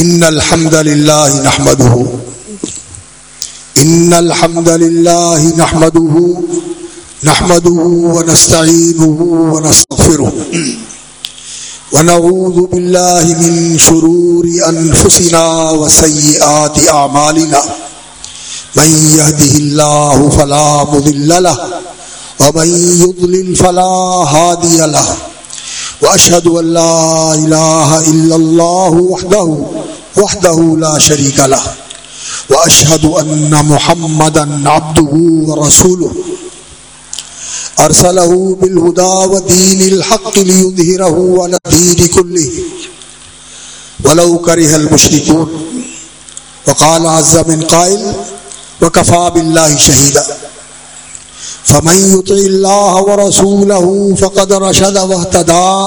إن الحمد لله نحمده. إن الحمد لله نحمده. نحمده ونستعينه ونستغفره. ونعوذ بالله من شرور أنفسنا وسيئات أعمالنا. من يهده الله فلا مضل له، ومن يضلل فلا هادي له. وأشهد أن لا إله إلا الله وحده وحده لا شريك له، وأشهد أن محمدا عبده ورسوله. أرسله بالهدى ودين الحق ليظهره على الدين كله. ولو كره المشركون، وقال عز من قائل وكفى بالله شهيدا. فمن يطع الله ورسوله فقد رشد واهتدى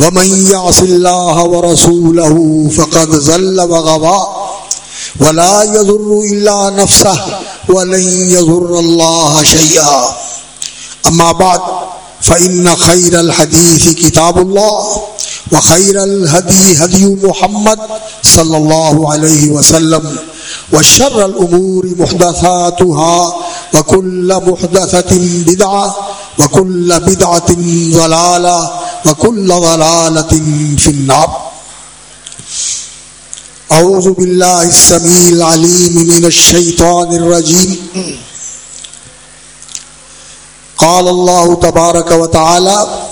ومن يعص الله ورسوله فقد ظل وغضى ولا يضر إلا نفسه ولن يضر الله شيئا أما بعد فإن خير الحديث كتاب الله وخير الهدي هدي محمد صلى الله عليه وسلم والشر الأمور محدثاتها وكل محدثة بدعة وكل بدعة ضلالة وكل ضلالة في النار. أعوذ بالله السميع العليم من الشيطان الرجيم. قال الله تبارك وتعالى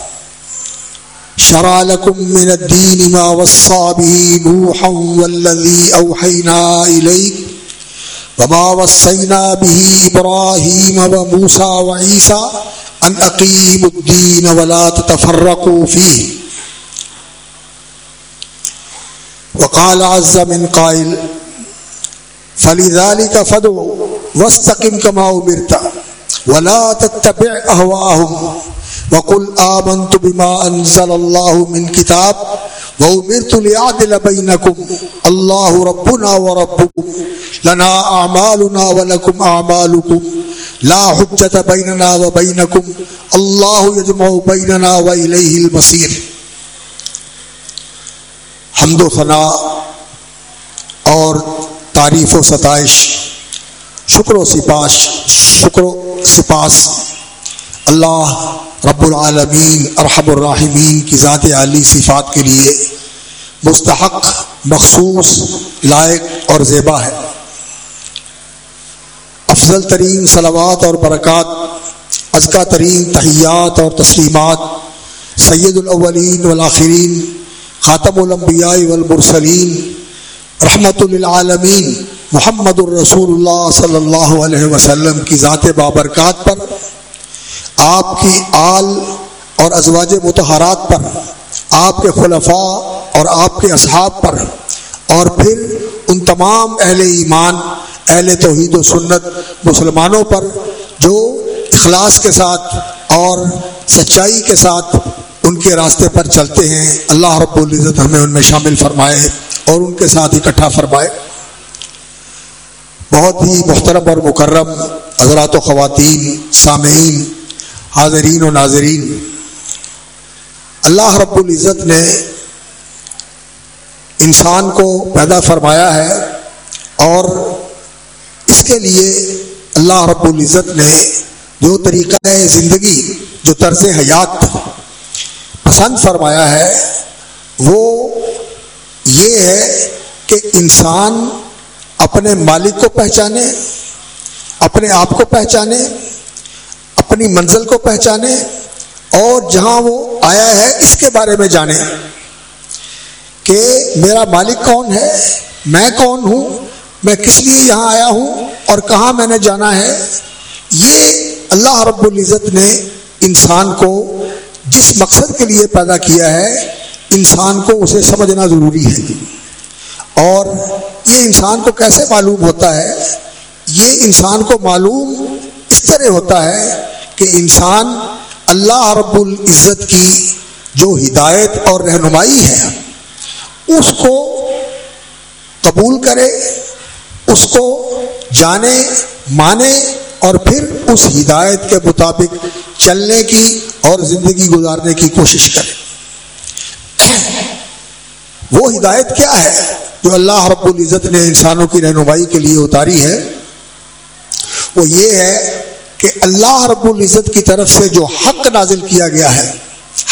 شرع لكم من الدين ما وصى به نوحا والذي أوحينا إليك وما وصينا به إبراهيم وموسى وعيسى أن أقيموا الدين ولا تتفرقوا فيه. وقال عز من قائل، فلذلك فدعوا واستقم كما أمرت ولا تتبع أهواءهم وقل آمنت بما أنزل الله من كتاب وأمرت لأعدل بينكم. الله ربنا وربكم. لنا أعمالنا ولكم أعمالكم. لا حجة بيننا وبينكم. الله يجمع بيننا وإليه المصير. حمد و ثناء اور تعریف و ستائش. شکر و سپاش. شکر و سپاس. اللہ رب العالمین، ارحم الراحمین کی ذات علی صفات کے لیے مستحق، مخصوص، لائق اور زیبا ہے۔ افضل ترین صلوات اور برکات ازکا ترین تحیات اور تسلیمات، سید الاولین والآخرین، خاتم الانبیاء والمرسلین، رحمت للعالمین، محمد الرسول اللہ صلی اللہ علیہ وسلم کی ذات بابرکات پر آپ کی آل اور ازواج متحرات پر، آپ کے خلفاء اور آپ کے اصحاب پر، اور پھر ان تمام اہل ایمان، اہل توحید و سنت مسلمانوں پر جو اخلاص کے ساتھ اور سچائی کے ساتھ ان کے راستے پر چلتے ہیں۔ اللہ رب العزت ہمیں ان میں شامل فرمائے اور ان کے ساتھ اکٹھا فرمائے۔ بہت ہی محترم اور مکرم حضرات و خواتین، سامعین حاضرین و ناظرین، اللہ رب العزت نے انسان کو پیدا فرمایا ہے اور اس کے لیے اللہ رب العزت نے جو طریقہ ہے زندگی جو طرز حیات پسند فرمایا ہے۔ وہ یہ ہے کہ انسان اپنے مالک کو پہچانے، اپنے آپ کو پہچانے اپنی منزل کو پہچانے اور جہاں وہ آیا ہے اس کے بارے میں جانے کہ میرا مالک کون ہے، میں کون ہوں، میں کس لیے یہاں آیا ہوں اور کہاں میں نے جانا ہے۔ یہ اللہ رب العزت نے انسان کو جس مقصد کے لیے پیدا کیا ہے، انسان کو اسے سمجھنا ضروری ہے۔ اور یہ انسان کو کیسے معلوم ہوتا ہے؟ یہ انسان کو معلوم اس طرح ہوتا ہے کہ انسان اللہ رب العزت کی جو ہدایت اور رہنمائی ہے، اس کو قبول کرے، اس کو جانے، مانے اور پھر اس ہدایت کے مطابق چلنے کی اور زندگی گزارنے کی کوشش کرے۔ وہ ہدایت کیا ہے جو اللہ رب العزت نے انسانوں کی رہنمائی کے لیے اتاری ہے؟ وہ یہ ہے کہ اللہ رب العزت کی طرف سے جو حق نازل کیا گیا ہے،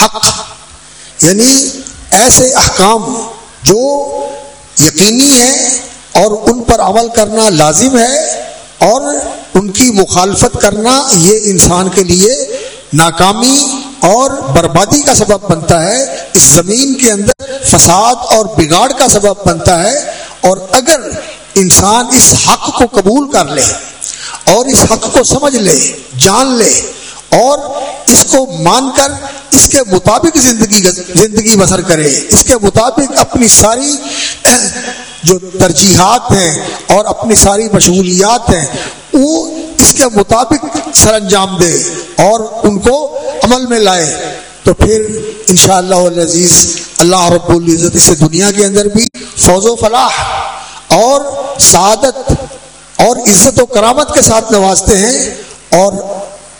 حق یعنی ایسے احکام جو یقینی ہیں اور ان پر عمل کرنا لازم ہے اور ان کی مخالفت کرنا یہ انسان کے لیے ناکامی اور بربادی کا سبب بنتا ہے، اس زمین کے اندر فساد اور بگاڑ کا سبب بنتا ہے اور اگر انسان اس حق کو قبول کر لے اور اس حق کو سمجھ لے، جان لے اور اس کو مان کر اس کے مطابق زندگی زندگی بسر کرے۔ اس کے مطابق اپنی ساری جو ترجیحات ہیں اور اپنی ساری مشغولیات ہیں، وہ اس کے مطابق سر انجام دے اور ان کو عمل میں لائے۔ تو پھر انشاءاللہ اللہ عزیز اللہ رب العزت اس دنیا کے اندر بھی فوز و فلاح اور سعادت اور عزت و کرامت کے ساتھ نوازتے ہیں اور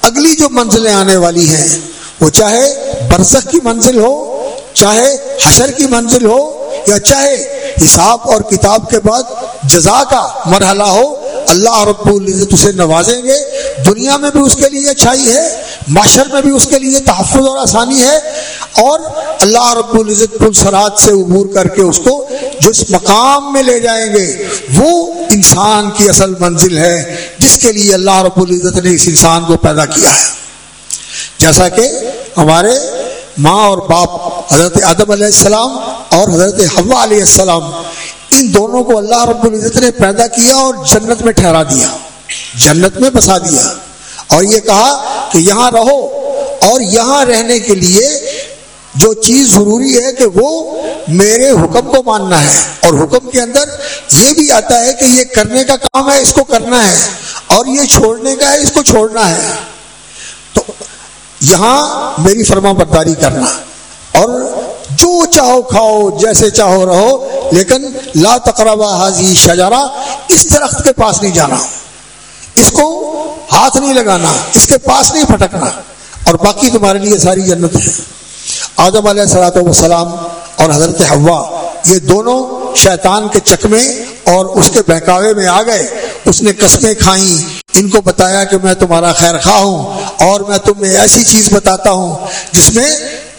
اگلی جو منزلیں آنے والی ہیں، وہ چاہے برسک کی منزل ہو، چاہے حشر کی منزل ہو، یا چاہے حساب اور کتاب کے بعد جزا کا مرحلہ ہو، اللہ رب العزت اسے نوازیں گے۔ دنیا میں بھی اس کے لیے اچھائی ہے، معاشر میں بھی اس کے لیے تحفظ اور آسانی ہے۔ اور اللہ رب العزت پلسرات سے عبور کر کے اس کو جس مقام میں لے جائیں گے وہ انسان کی اصل منزل ہے جس کے لیے اللہ رب العزت نے اس انسان کو پیدا کیا ہے۔ جیسا کہ ہمارے ماں اور باپ حضرت آدم علیہ السلام اور حضرت حوا علیہ السلام، ان دونوں کو اللہ رب العزت نے پیدا کیا اور جنت میں ٹھہرا دیا، جنت میں بسا دیا۔ اور یہ کہا کہ یہاں رہو اور یہاں رہنے کے لیے جو چیز ضروری ہے کہ وہ میرے حکم کو ماننا ہے اور حکم کے اندر یہ بھی آتا ہے کہ یہ کرنے کا کام ہے، اس کو کرنا ہے اور یہ چھوڑنے کا ہے، اس کو چھوڑنا ہے۔ تو یہاں میری فرما برداری کرنا اور جو چاہو کھاؤ، جیسے چاہو رہو، لیکن لا تقربا حاضی شجارا اس درخت کے پاس نہیں جانا۔ اس کو ہاتھ نہیں لگانا، اس کے پاس نہیں پھٹکنا۔ اور باقی تمہارے لیے ساری جنت ہے۔ آدم علیہ صلاحت وسلام اور حضرت ہوا یہ دونوں شیطان کے چکمے اور اس کے بہکاوے میں آ گئے۔ اس نے قسمیں کھائیں۔ ان کو بتایا کہ میں تمہارا خیر خواہ ہوں اور میں تمہیں ایسی چیز بتاتا ہوں جس میں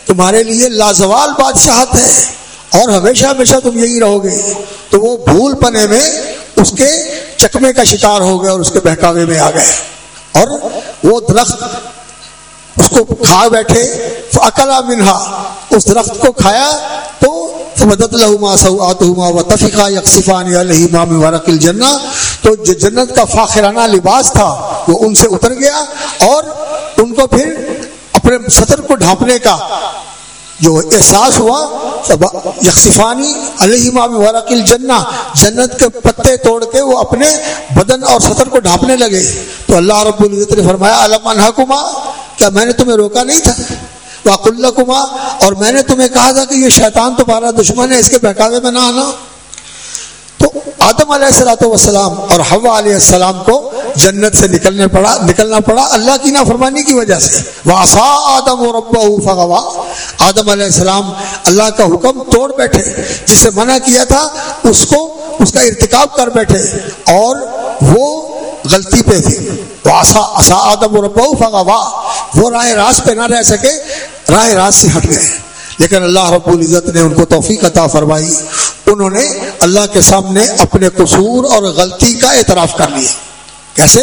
تمہارے لیے لازوال بادشاہت ہے اور ہمیشہ ہمیشہ تم یہی رہو گے۔ تو وہ بھول پنے میں اس کے چکمے کا شکار ہو گئے اور اس کے بہکاوے میں آ گئے۔ اور وہ درخت اس کو کھا بیٹھے اکلا منہا، اس درخت کو کھایا تو مدد لہما سعما و تفیقہ یکسفان علیہ ورق الجنہ۔ تو جو جنت کا فاخرانہ لباس تھا، وہ ان سے اتر گیا اور ان کو پھر اپنے سطر کو ڈھانپنے کا جو احساس ہوا یکسفانی علیہ ورق الجنہ۔ جنت کے پتے توڑ کے وہ اپنے بدن اور سطر کو ڈھانپنے لگے۔ تو اللہ رب العزت نے فرمایا علم انحکما کیا میں نے تمہیں روکا نہیں تھا۔ واق اللہ کما اور میں نے تمہیں کہا تھا کہ یہ شیطان تمہارا دشمن ہے، اس کے بہکاوے میں نہ آنا۔ تو آدم علیہ السلاۃ والسلام اور ہوا علیہ السلام کو جنت سے نکلنے پڑا، نکلنا پڑا اللہ کی نافرمانی کی وجہ سے۔ واسا آدم و ربا فغوا۔ آدم علیہ السلام اللہ کا حکم توڑ بیٹھے، جسے منع کیا تھا، اس کو، اس کا ارتکاب کر بیٹھے۔ اور وہ غلطی پہ تھی واسا اصا آدم و ربا فغوا۔ وہ راہ راست پہ نہ رہ سکے راہ راست سے ہٹ گئے۔ لیکن اللہ رب العزت نے ان کو توفیق عطا فرمائی۔ انہوں نے اللہ کے سامنے اپنے قصور اور غلطی کا اعتراف کر لیا۔ کیسے؟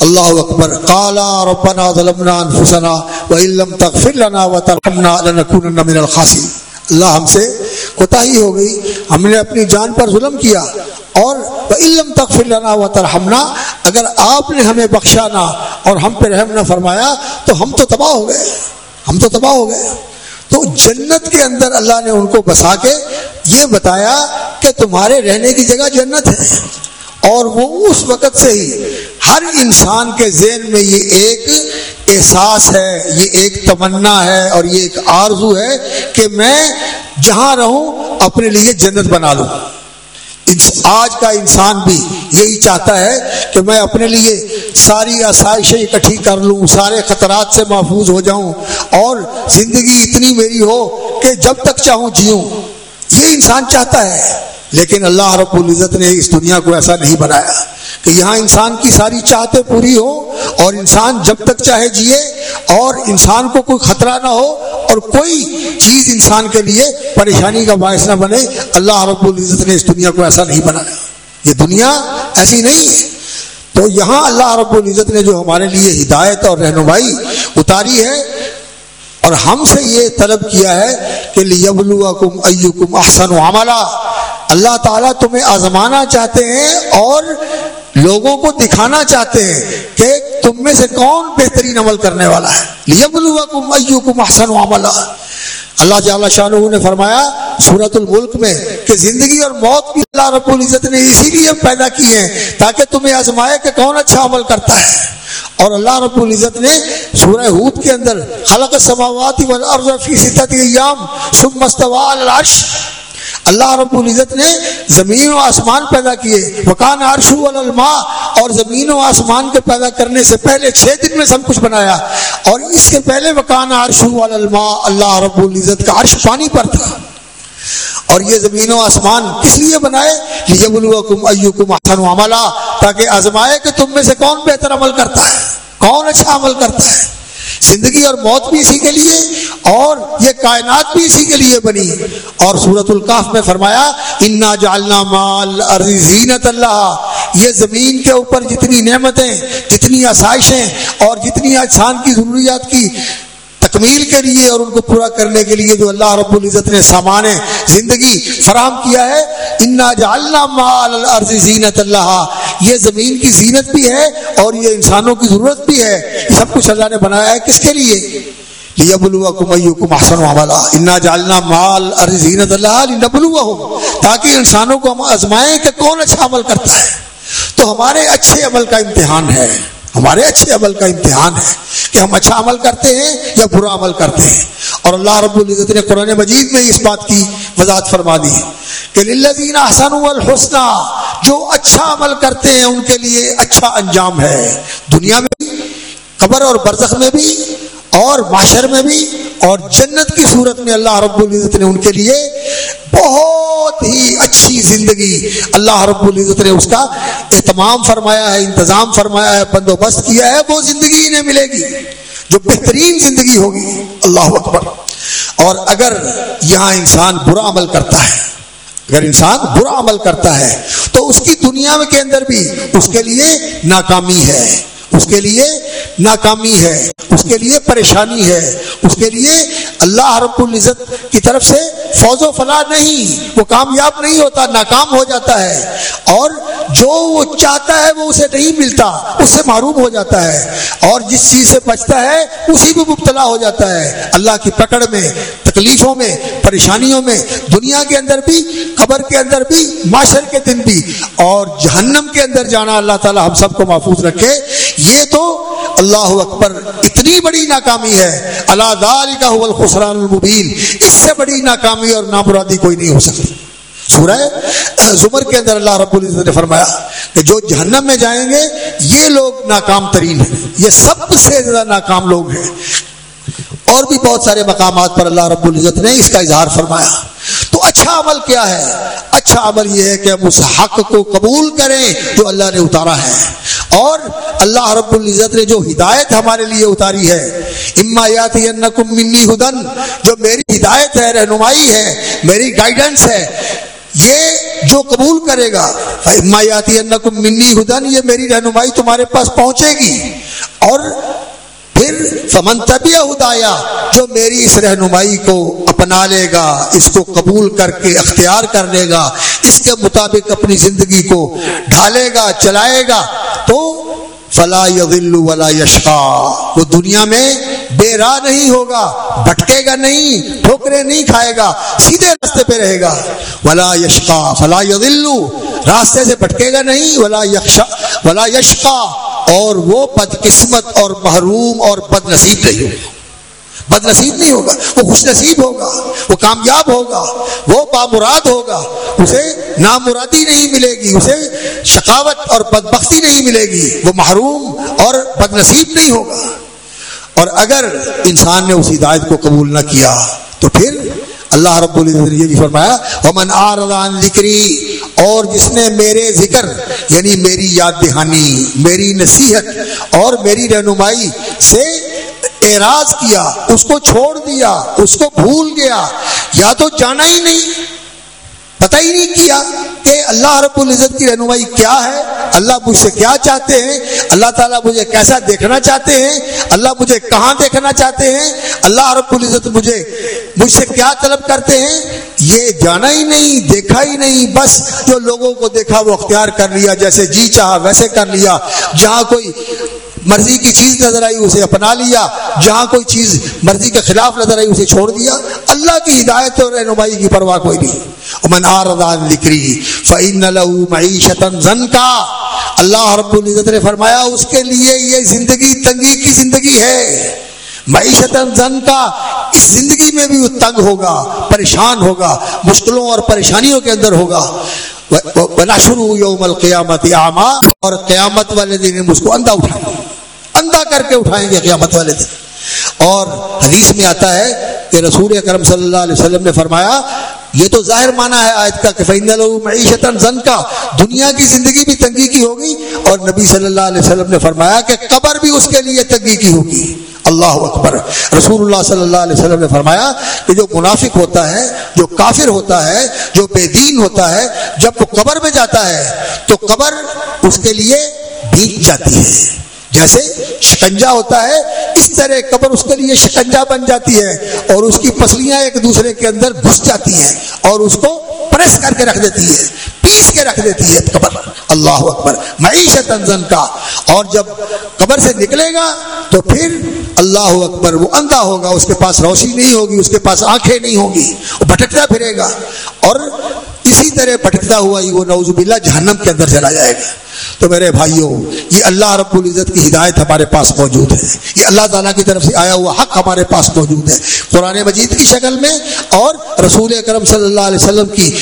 اللہ اکبر۔ کالا ربنا ظلمنا انفسنا وَإِلَّمْ تَغْفِرْ لَنَا وَتَرْحَمْنَا لَنَكُونَنَّ مِنَ الْخَاسِرِينَ اللہ ہم سے کوتاہی ہو گئی۔ ہم نے اپنی جان پر ظلم کیا اور علم تک لنا و ترحمنا اگر آپ نے ہمیں بخشا نہ اور ہم پہ رحم نہ فرمایا تو ہم تو تباہ ہو گئے۔ ہم تو تباہ ہو گئے۔ تو جنت کے اندر اللہ نے ان کو بسا کے یہ بتایا کہ تمہارے رہنے کی جگہ جنت ہے۔ اور وہ اس وقت سے ہی ہر انسان کے ذہن میں یہ ایک احساس ہے، یہ ایک تمنا ہے اور یہ ایک آرزو ہے کہ میں جہاں رہوں اپنے لیے جنت بنا لوں۔ آج کا انسان بھی یہی چاہتا ہے کہ میں اپنے لیے ساری آسائشیں اکٹھی کر لوں، سارے خطرات سے محفوظ ہو جاؤں اور زندگی اتنی میری ہو کہ جب تک چاہوں جیوں۔ یہ انسان چاہتا ہے۔ لیکن اللہ رب العزت نے اس دنیا کو ایسا نہیں بنایا کہ یہاں انسان کی ساری چاہتے پوری ہو اور انسان جب تک چاہے جیے اور انسان کو کوئی خطرہ نہ ہو اور کوئی چیز انسان کے لیے پریشانی کا باعث نہ بنے، اللہ رب العزت نے اس دنیا کو ایسا نہیں بنایا۔ یہ دنیا ایسی نہیں ہے۔ تو یہاں اللہ رب العزت نے جو ہمارے لیے ہدایت اور رہنمائی اتاری ہے اور ہم سے یہ طلب کیا ہے کہ لیبلوکم ایکم احسن و اللہ تعالیٰ تمہیں آزمانا چاہتے ہیں اور لوگوں کو دکھانا چاہتے ہیں کہ تم میں سے کون بہترین عمل کرنے والا ہے۔ لیبلوکم ایکم احسن و اللہ تعالیٰ شاہ نے فرمایا سورت الملک میں کہ زندگی اور موت بھی اللہ رب العزت نے اسی لیے پیدا کی ہیں تاکہ تمہیں آزمائے کہ کون اچھا عمل کرتا ہے۔ اور اللہ رب العزت نے سورہ ہود کے اندر خلق السماوات والارض فی ستت ایام ثم استوى على العرش اللہ رب العزت نے زمین و آسمان پیدا کیے. وکان عرش الماء اور زمین و آسمان کے پیدا کرنے سے پہلے چھ دن میں سب کچھ بنایا. اور اس کے پہلے وکان عرش الماء اللہ رب العزت کا عرش پانی پر تھا. اور یہ زمین و آسمان کس لیے بنائے لیبلوکم ایکم احسن عملا تاکہ آزمائے کہ تم میں سے کون بہتر عمل کرتا ہے، کون اچھا عمل کرتا ہے. زندگی اور موت بھی اسی کے لیے اور یہ کائنات بھی اسی کے لیے بنی۔ اور سورت القاف میں فرمایا، انا جالنا مال زینت اللہ یہ زمین کے اوپر جتنی نعمتیں، جتنی آسائشیں اور جتنی انسان کی ضروریات کی تکمیل کے لیے اور ان کو پورا کرنے کے لیے جو اللہ رب العزت نے سامان زندگی فراہم کیا ہے، انا جالنا مال الارض زینت اللہ یہ زمین کی زینت بھی ہے اور یہ انسانوں کی ضرورت بھی ہے۔ سب کچھ اللہ نے بنایا ہے کس کے لیے؟ انا جالنا مال ارض زینت اللہ تاکہ انسانوں کو ہم آزمائیں کہ کون اچھا عمل کرتا ہے۔ تو ہمارے اچھے عمل کا امتحان ہے۔ ہمارے اچھے عمل کا امتحان ہے کہ ہم اچھا عمل کرتے ہیں یا برا عمل کرتے ہیں۔ اور اللہ رب العزت نے قرآن مجید میں اس بات کی وضاحت فرما دی کہ للذین احسنوا الحسنہ، جو اچھا عمل کرتے ہیں ان کے لیے اچھا انجام ہے۔ دنیا میں بھی، قبر اور برزخ میں بھی اور معاشر میں بھی اور جنت کی صورت میں اللہ رب العزت نے ان کے لیے بہت ہی اچھی زندگی اللہ رب العزت نے اس کا اہتمام فرمایا ہے، انتظام فرمایا ہے، بندوبست کیا ہے، وہ زندگی انہیں ملے گی، جو بہترین زندگی ہوگی۔ اللہ اکبر۔ اور اگر یہاں انسان برا عمل کرتا ہے، اگر انسان برا عمل کرتا ہے، تو اس کی دنیا کے اندر بھی اس کے لیے ناکامی ہے۔ اس کے لیے ناکامی ہے، اس کے لیے پریشانی ہے، اس کے لیے اللہ رب العزت کی طرف سے فوج و فلاح نہیں، وہ کامیاب نہیں ہوتا، ناکام ہو جاتا ہے۔ اور جو وہ چاہتا ہے، وہ اسے نہیں ملتا، اس سے معروم ہو جاتا ہے۔ اور جس چیز سے بچتا ہے، اسی میں مبتلا ہو جاتا ہے۔ اللہ کی پکڑ میں، تکلیفوں میں، پریشانیوں میں، دنیا کے اندر بھی، قبر کے اندر بھی، معاشر کے دن بھی۔ اور جہنم کے اندر جانا اللہ تعالی ہم سب کو محفوظ رکھے۔ یہ تو اللہ اکبر اتنی بڑی ناکامی ہے. اللہ دال کا الخسران المبین. اس سے بڑی ناکامی اور نامرادی کوئی نہیں ہو سکتی سورہ زمر کے اندر اللہ رب العزت نے فرمایا کہ جو جہنم میں جائیں گے، یہ لوگ ناکام ترین ہیں. یہ سب سے زیادہ ناکام لوگ ہیں. اور بھی بہت سارے مقامات پر اللہ رب العزت نے اس کا اظہار فرمایا. تو اچھا عمل کیا ہے؟ اچھا عمل یہ ہے کہ ہم اس حق کو قبول کریں جو اللہ نے اتارا ہے. اور اللہ رب العزت نے جو ہدایت ہمارے لیے اتاری ہے، اما یاتی منی ہدن جو میری ہدایت ہے، رہنمائی ہے، میری گائیڈنس ہے، یہ جو قبول کرے گا، اما یاتی منی ہدن یہ میری رہنمائی تمہارے پاس پہنچے گی۔ اور پھر فمن طبیع ہدایا جو میری اس رہنمائی کو اپنا لے گا، اس کو قبول کر کے اختیار کر لے گا، اس کے مطابق اپنی زندگی کو ڈھالے گا، چلائے گا، تو فلا یغل ولا یشقا۔ وہ دنیا میں بے راہ نہیں ہوگا، بھٹکے گا نہیں، ٹھوکرے نہیں کھائے گا، سیدھے راستے پہ رہے گا۔ ولا یشقا، فلا یغل راستے سے بھٹکے گا نہیں، ولا یکشا ولا یشقا۔ اور وہ بد قسمت اور محروم اور بد نصیب نہیں ہوگا۔ بد نصیب نہیں ہوگا، وہ خوش نصیب ہوگا، وہ کامیاب ہوگا، وہ بامراد ہوگا، اسے نامرادی نہیں ملے گی، اسے شکاوت اور بدبختی نہیں ملے گی، وہ محروم اور بد نصیب نہیں ہوگا۔ اور اگر انسان نے اس ہدایت کو قبول نہ کیا، تو پھر اللہ رب العزت نے یہ بھی فرمایا امن آردان ذکری اور جس نے میرے ذکر یعنی میری یاد دہانی، میری نصیحت اور میری رہنمائی سے اعراض کیا، اس کو چھوڑ دیا، اس کو بھول گیا، یا تو جانا ہی نہیں، پتہ ہی نہیں کیا کہ اللہ رب العزت کی رہنمائی کیا ہے؟ اللہ مجھ سے کیا چاہتے ہیں؟ اللہ تعالیٰ مجھے کیسا دیکھنا چاہتے ہیں؟ اللہ مجھے کہاں دیکھنا چاہتے ہیں؟ اللہ رب العزت مجھے، مجھ سے کیا طلب کرتے ہیں؟ یہ جانا ہی نہیں، دیکھا ہی نہیں، بس جو لوگوں کو دیکھا وہ اختیار کر لیا، جیسے جی چاہا ویسے کر لیا، جہاں کوئی مرضی کی چیز نظر آئی، اسے اپنا لیا۔ جہاں کوئی چیز مرضی کے خلاف نظر آئی، اسے چھوڑ دیا۔ اللہ کی ہدایت اور رہنمائی کی پرواہ کوئی نہیں۔ من آردان لکری فعین معیشت زن کا اللہ رب العزت نے فرمایا، اس کے لیے یہ زندگی تنگی کی زندگی ہے۔ معیشت زن کا اس زندگی میں بھی وہ تنگ ہوگا، پریشان ہوگا، مشکلوں اور پریشانیوں کے اندر ہوگا۔ بنا شروع یوم القیامت آما اور قیامت والے دن اس کو اندھا اٹھائیں اندھا کر کے اٹھائیں گے قیامت والے دن۔ اور حدیث میں آتا ہے کہ رسول اکرم صلی اللہ علیہ وسلم نے فرمایا، یہ تو ظاہر مانا ہے آیت کا کہ فین معیشت زن کا دنیا کی زندگی بھی تنگی کی ہوگی۔ اور نبی صلی اللہ علیہ وسلم نے فرمایا کہ قبر بھی اس کے لیے تنگی کی ہوگی۔ اللہ اکبر۔ رسول اللہ صلی اللہ علیہ وسلم نے فرمایا کہ جو منافق ہوتا ہے، جو کافر ہوتا ہے، جو بے دین ہوتا ہے، جب وہ قبر میں جاتا ہے، تو قبر اس کے لیے بیت جاتی ہے۔ جیسے شکنجا ہوتا ہے، اس طرح قبر اس کے لیے شکنجا بن جاتی ہے اور اس کی پسلیاں ایک دوسرے کے اندر گھس جاتی ہیں اور اس کو پریس کر کے رکھ دیتی ہے پیس کے رکھ دیتی ہے قبر اللہ اکبر۔ معیشت انزن کا اور جب قبر سے نکلے گا تو پھر اللہ اکبر، وہ اندھا ہوگا، اس کے پاس روشنی نہیں ہوگی، اس کے پاس آنکھیں نہیں ہوں گی، وہ بھٹکتا پھرے گا۔ اور اسی طرح بھٹکتا ہوا ہی وہ نوز باللہ جہنم کے اندر چلا جائے گا۔ تو میرے بھائیوں، یہ اللہ رب العزت کی ہدایت ہمارے پاس موجود ہے۔ یہ اللہ تعالیٰ کی طرف سے آیا ہوا حق ہمارے پاس موجود ہے۔ قرآن مجید کی شکل میں اور رسول اکرم صلی اللہ علیہ وسلم کی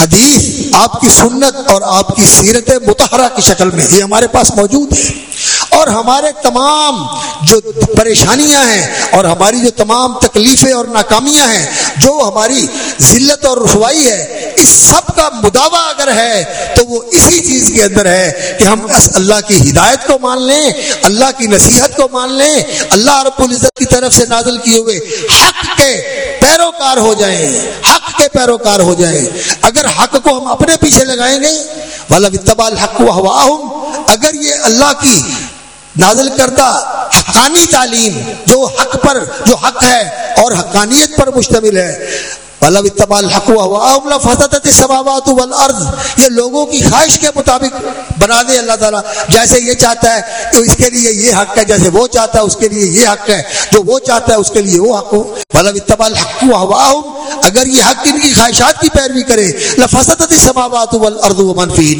حدیث آپ کی سنت اور آپ کی سیرت متحرہ کی شکل میں یہ ہمارے پاس موجود ہے۔ اور ہمارے تمام جو پریشانیاں ہیں اور ہماری جو تمام تکلیفیں اور ناکامیاں ہیں، جو ہماری ذلت اور رسوائی ہے، اس سب کا مداوع اگر ہے تو وہ اسی چیز کے اندر ہے کہ ہم اللہ کی ہدایت کو مان لیں، اللہ کی نصیحت کو مان لیں، اللہ رب العزت کی طرف سے نازل کیے ہوئے حق کے پیروکار ہو جائیں۔ حق کے پیروکار ہو جائیں۔ اگر حق کو ہم اپنے پیچھے لگائیں گے، والا حق و ہوا اگر یہ اللہ کی نازل کردہ حقانی تعلیم، جو حق پر، جو حق ہے اور حقانیت پر مشتمل ہے الحق یہ لوگوں کی خواہش کے مطابق بنا دے اللہ تعالیٰ. جیسے یہ چاہتا ہے تو اس کے لیے یہ حق ہے، جیسے وہ چاہتا ہے اس کے لیے یہ حق ہے، جو وہ چاہتا ہے اس کے لیے وہ حق ہو. اتبا الحق ہوا اگر یہ حق ان کی خواہشات کی پیروی کرے لفسط سماوات منفی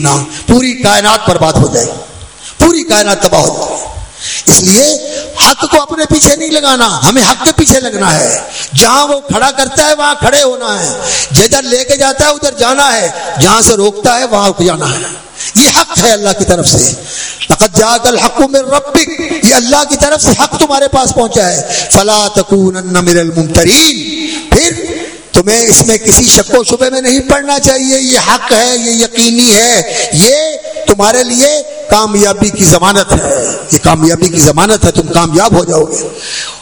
پوری کائنات پر بات ہو جائے، پوری کائنات تباہ ہو جائے. اس لیے حق کو اپنے پیچھے نہیں لگانا، ہمیں حق کے پیچھے لگنا ہے۔ جہاں وہ کھڑا کرتا ہے، وہاں کھڑے ہونا ہے۔ جدھر لے کے جاتا ہے، ادھر جانا ہے۔ جہاں سے روکتا ہے، وہاں جانا ہے۔ یہ حق ہے اللہ کی طرف سے۔ جا کر حق میں ربک یہ اللہ کی طرف سے حق تمہارے پاس پہنچا ہے۔ فلا تکون من الممترین۔ پھر تمہیں اس میں کسی شک و شبے میں نہیں پڑنا چاہیے، یہ حق ہے، یہ یقینی ہے، یہ تمہارے لیے کامیابی کی ضمانت ہے۔ یہ کامیابی کی ضمانت ہے، تم کامیاب ہو جاؤ گے۔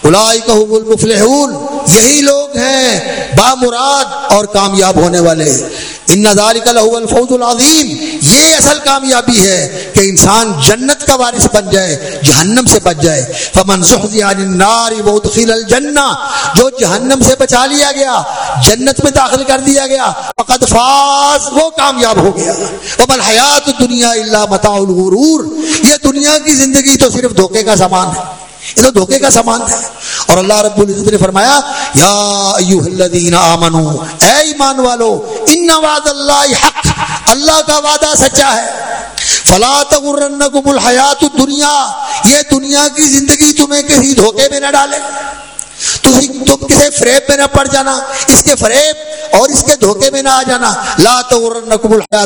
المفلحون، یہی لوگ ہیں بامراد اور کامیاب ہونے والے۔ ان کا لہو الفوز العظیم، یہ اصل کامیابی ہے کہ انسان جنت کا وارث بن جائے، جہنم سے بچ جائے۔ فمن النار وادخل الجنہ جو جہنم سے بچا لیا گیا جنت میں داخل کر دیا گیا فقد فاز وہ کامیاب ہو گیا۔ ومن حیات دنیا الا متاع الغرور، یہ دنیا کی زندگی تو صرف دھوکے کا سامان ہے۔ یہ تو دھوکے کا سامان ہے۔ اور اللہ رب العزت نے فرمایا، یا ایوہ الذین آمنو اے ایمان والو، ان وعد اللہ حق، اللہ کا وعدہ سچا ہے۔ فلا تغرنکم الحیات الدنیا، یہ دنیا کی زندگی تمہیں کسی دھوکے میں نہ ڈالے۔ تم کسی فریب میں نہ پڑ جانا اس کے فریب اور اس کے دھوکے میں نہ آ جانا۔ لا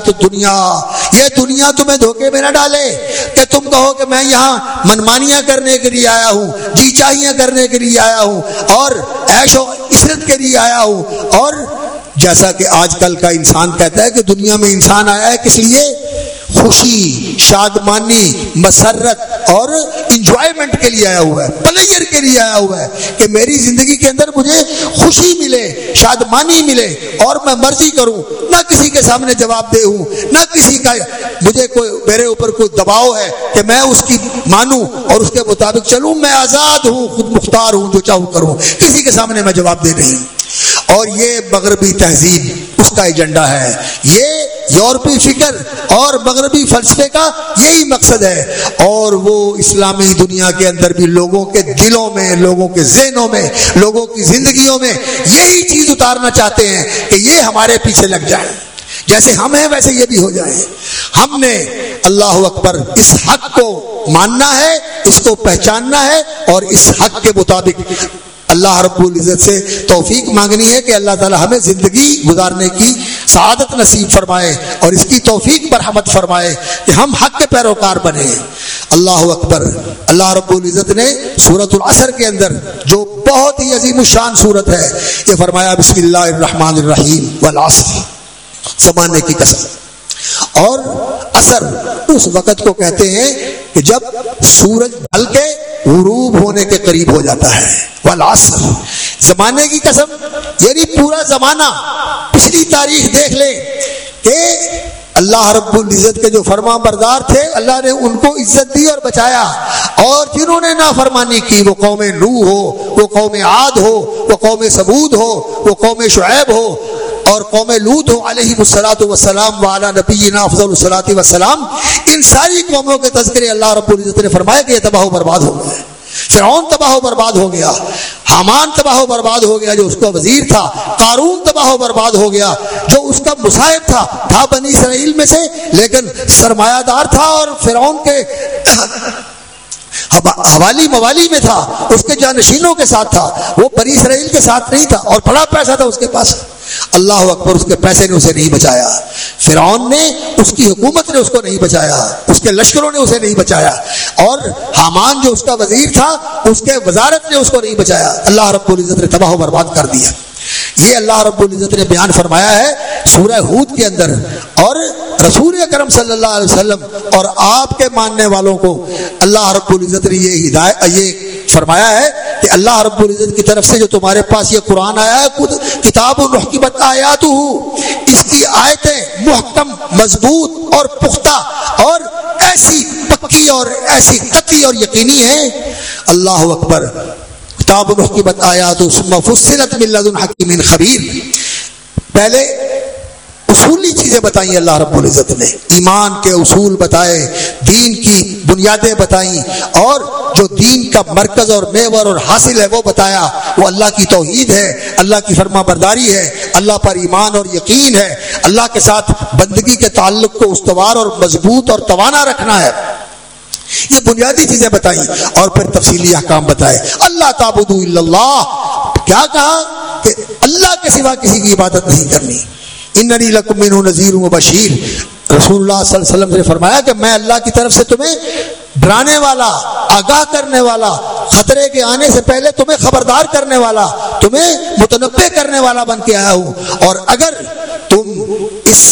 تو دنیا یہ دنیا تمہیں دھوکے میں نہ ڈالے کہ تم کہو کہ میں یہاں منمانیاں کرنے کے لیے آیا ہوں جی چاہیاں کرنے کے لیے آیا ہوں، اور ایش و عشرت کے لیے آیا ہوں۔ اور جیسا کہ آج کل کا انسان کہتا ہے کہ دنیا میں انسان آیا ہے، کس لیے؟ خوشی، شادمانی، مسرت اور انجوائمنٹ کے لیے آیا ہوا ہے پلیئر کے لیے آیا ہوا ہے کہ میری زندگی کے اندر مجھے خوشی ملے، شادمانی ملے اور میں مرضی کروں، نہ کسی کے سامنے جواب دے ہوں، نہ کسی کا مجھے کوئی، میرے اوپر کوئی دباؤ ہے کہ میں اس کی مانوں اور اس کے مطابق چلوں، میں آزاد ہوں، خود مختار ہوں، جو چاہوں کروں، کسی کے سامنے میں جواب دے نہیں۔ اور یہ مغربی تہذیب اس کا ایجنڈا ہے، یہ یورپی فکر اور مغربی فلسفے کا یہی مقصد ہے۔ اور وہ اسلامی دنیا کے اندر بھی لوگوں کے دلوں میں، لوگوں کے ذہنوں میں، لوگوں کی زندگیوں میں یہی چیز اتارنا چاہتے ہیں کہ یہ ہمارے پیچھے لگ جائیں جیسے ہم ہیں، ویسے یہ بھی ہو جائیں ہم نے اللہ اکبر اس حق کو ماننا ہے، اس کو پہچاننا ہے اور اس حق کے مطابق اللہ رب العزت سے توفیق مانگنی ہے کہ اللہ تعالی ہمیں زندگی گزارنے کی سعادت نصیب فرمائے اور اس کی توفیق پر حمد فرمائے کہ ہم حق کے پیروکار بنے۔ اللہ اکبر۔ اللہ رب العزت نے سورت العصر کے اندر جو بہت ہی عظیم الشان صورت ہے یہ فرمایا، بسم اللہ الرحمن الرحیم والعصر۔ زمانے کی قسم۔ اور اثر اس وقت کو کہتے ہیں کہ جب سورج ڈھل کے غروب ہونے کے قریب ہو جاتا ہے۔ والعصر۔ زمانے کی قسم یعنی پورا زمانہ، پچھلی تاریخ دیکھ لے کہ اللہ رب العزت کے جو فرما بردار تھے، اللہ نے ان کو عزت دی اور بچایا۔ اور جنہوں نے نافرمانی کی، وہ قوم نو ہو، وہ قوم عاد ہو، وہ قوم سبود ہو، وہ قوم شعیب ہو۔ اور قوم لوت ہو علیہ السلاۃ وسلام والا نبی افضل الصلاۃ وسلام ان ساری قوموں کے تذکرے اللہ رب العزت نے فرمایا کہ یہ تباہ و برباد ہو گئے۔ فرعون تباہ و برباد ہو گیا، حامان تباہ و برباد ہو گیا جو اس کا وزیر تھا، قارون تباہ و برباد ہو گیا جو اس کا مصاحب تھا تھا بنی اسرائیل میں سے، لیکن سرمایہ دار تھا اور فرعون کے حوالی موالی میں تھا، اس کے جانشینوں کے ساتھ تھا، وہ بنی اسرائیل کے ساتھ نہیں تھا، اور بڑا پیسہ تھا اس کے پاس۔ اللہ اکبر، اس کے پیسے نے اسے نہیں بچایا۔ فرعون نے، اس کی حکومت نے اس کو نہیں بچایا۔ اس کے لشکروں نے اسے نہیں بچایا۔ اور حامان جو اس کا وزیر تھا، اس کے وزارت نے اس کو نہیں بچایا۔ اللہ رب العزت نے تباہ و برباد کر دیا۔ یہ اللہ رب العزت نے بیان فرمایا ہے سورہ ہود کے اندر اور رسول کرم صلی اللہ علیہ وسلم اور آپ کے ماننے والوں کو اللہ رب العزت نے یہ ہدایت یہ فرمایا ہے کہ اللہ رب العزت کی طرف سے جو تمہارے پاس یہ قرآن آیا ہے خود کتاب الحکمت آیات اس کی آیتیں محکم، مضبوط اور پختہ اور ایسی پکی اور ایسی قطعی اور یقینی ہیں۔ اللہ اکبر کتاب الحکمت آیات فصلت ملت الحکیم خبیر۔ پہلے اصولی چیزیں بتائیں اللہ رب العزت نے۔ ایمان کے اصول بتائے، دین کی بنیادیں بتائیں، اور جو دین کا مرکز اور میور اور حاصل ہے وہ بتایا۔ وہ اللہ کی توحید ہے، اللہ کی فرما برداری ہے، اللہ پر ایمان اور یقین ہے۔ اللہ کے ساتھ بندگی کے تعلق کو استوار اور مضبوط اور توانا رکھنا ہے۔ یہ بنیادی چیزیں بتائیں اور پھر تفصیلی احکام بتائے اللہ تابود اللہ۔ کیا کہا؟ کہ اللہ کے سوا کسی کی عبادت نہیں کرنی۔ ان لکمن نذیر و بشیر۔ رسول اللہ صلی اللہ علیہ وسلم نے فرمایا کہ میں اللہ کی طرف سے تمہیں ڈرانے والا، آگاہ کرنے والا، خطرے کے آنے سے پہلے تمہیں خبردار کرنے والا، تمہیں متنوع کرنے والا بن کے آیا ہوں۔ اور اگر تم اس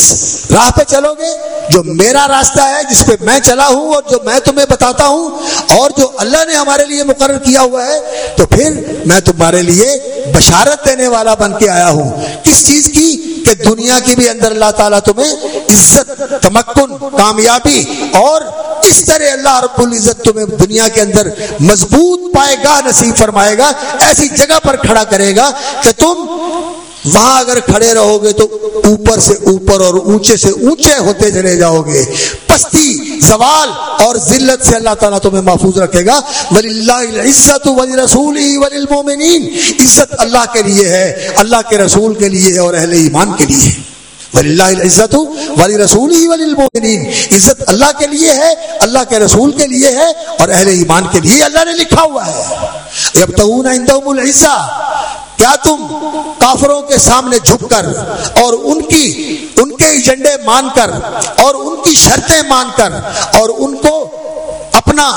راہ پہ چلو گے، جو میرا راستہ ہے، جس پہ میں چلا ہوں اور جو میں تمہیں بتاتا ہوں، اور جو اللہ نے ہمارے لیے مقرر کیا ہوا ہے، تو پھر میں تمہارے لیے بشارت دینے والا بن کے آیا ہوں۔ کس چیز کی؟ کہ دنیا کی بھی اندر اللہ تعالیٰ تمہیں عزت، تمکن، کامیابی، اور اس طرح اللہ رب العزت تمہیں دنیا کے اندر مضبوط پائے گا، نصیب فرمائے گا، ایسی جگہ پر کھڑا کرے گا کہ تم وہاں اگر کھڑے رہو گے تو اوپر سے اوپر اور اونچے سے اونچے ہوتے چلے جاؤ گے۔ پستی، زوال اور ذلت سے اللہ تعالیٰ تمہیں محفوظ رکھے گا۔ ولی اللہ عزت ولی رسول ولی عزت اللہ کے لیے ہے، اللہ کے رسول کے لیے اور اہل ایمان کے لیے۔ ولی اللہ عزت ولی رسول ولی عزت اللہ کے لیے ہے، اللہ کے رسول کے لیے ہے اور اہل ایمان کے لیے اللہ نے لکھا ہوا ہے۔ اب تو کیا تم کافروں کے سامنے جھک کر اور ان کی، ان کے ایجنڈے مان کر اور ان کی شرطیں مان کر اور ان کو اپنا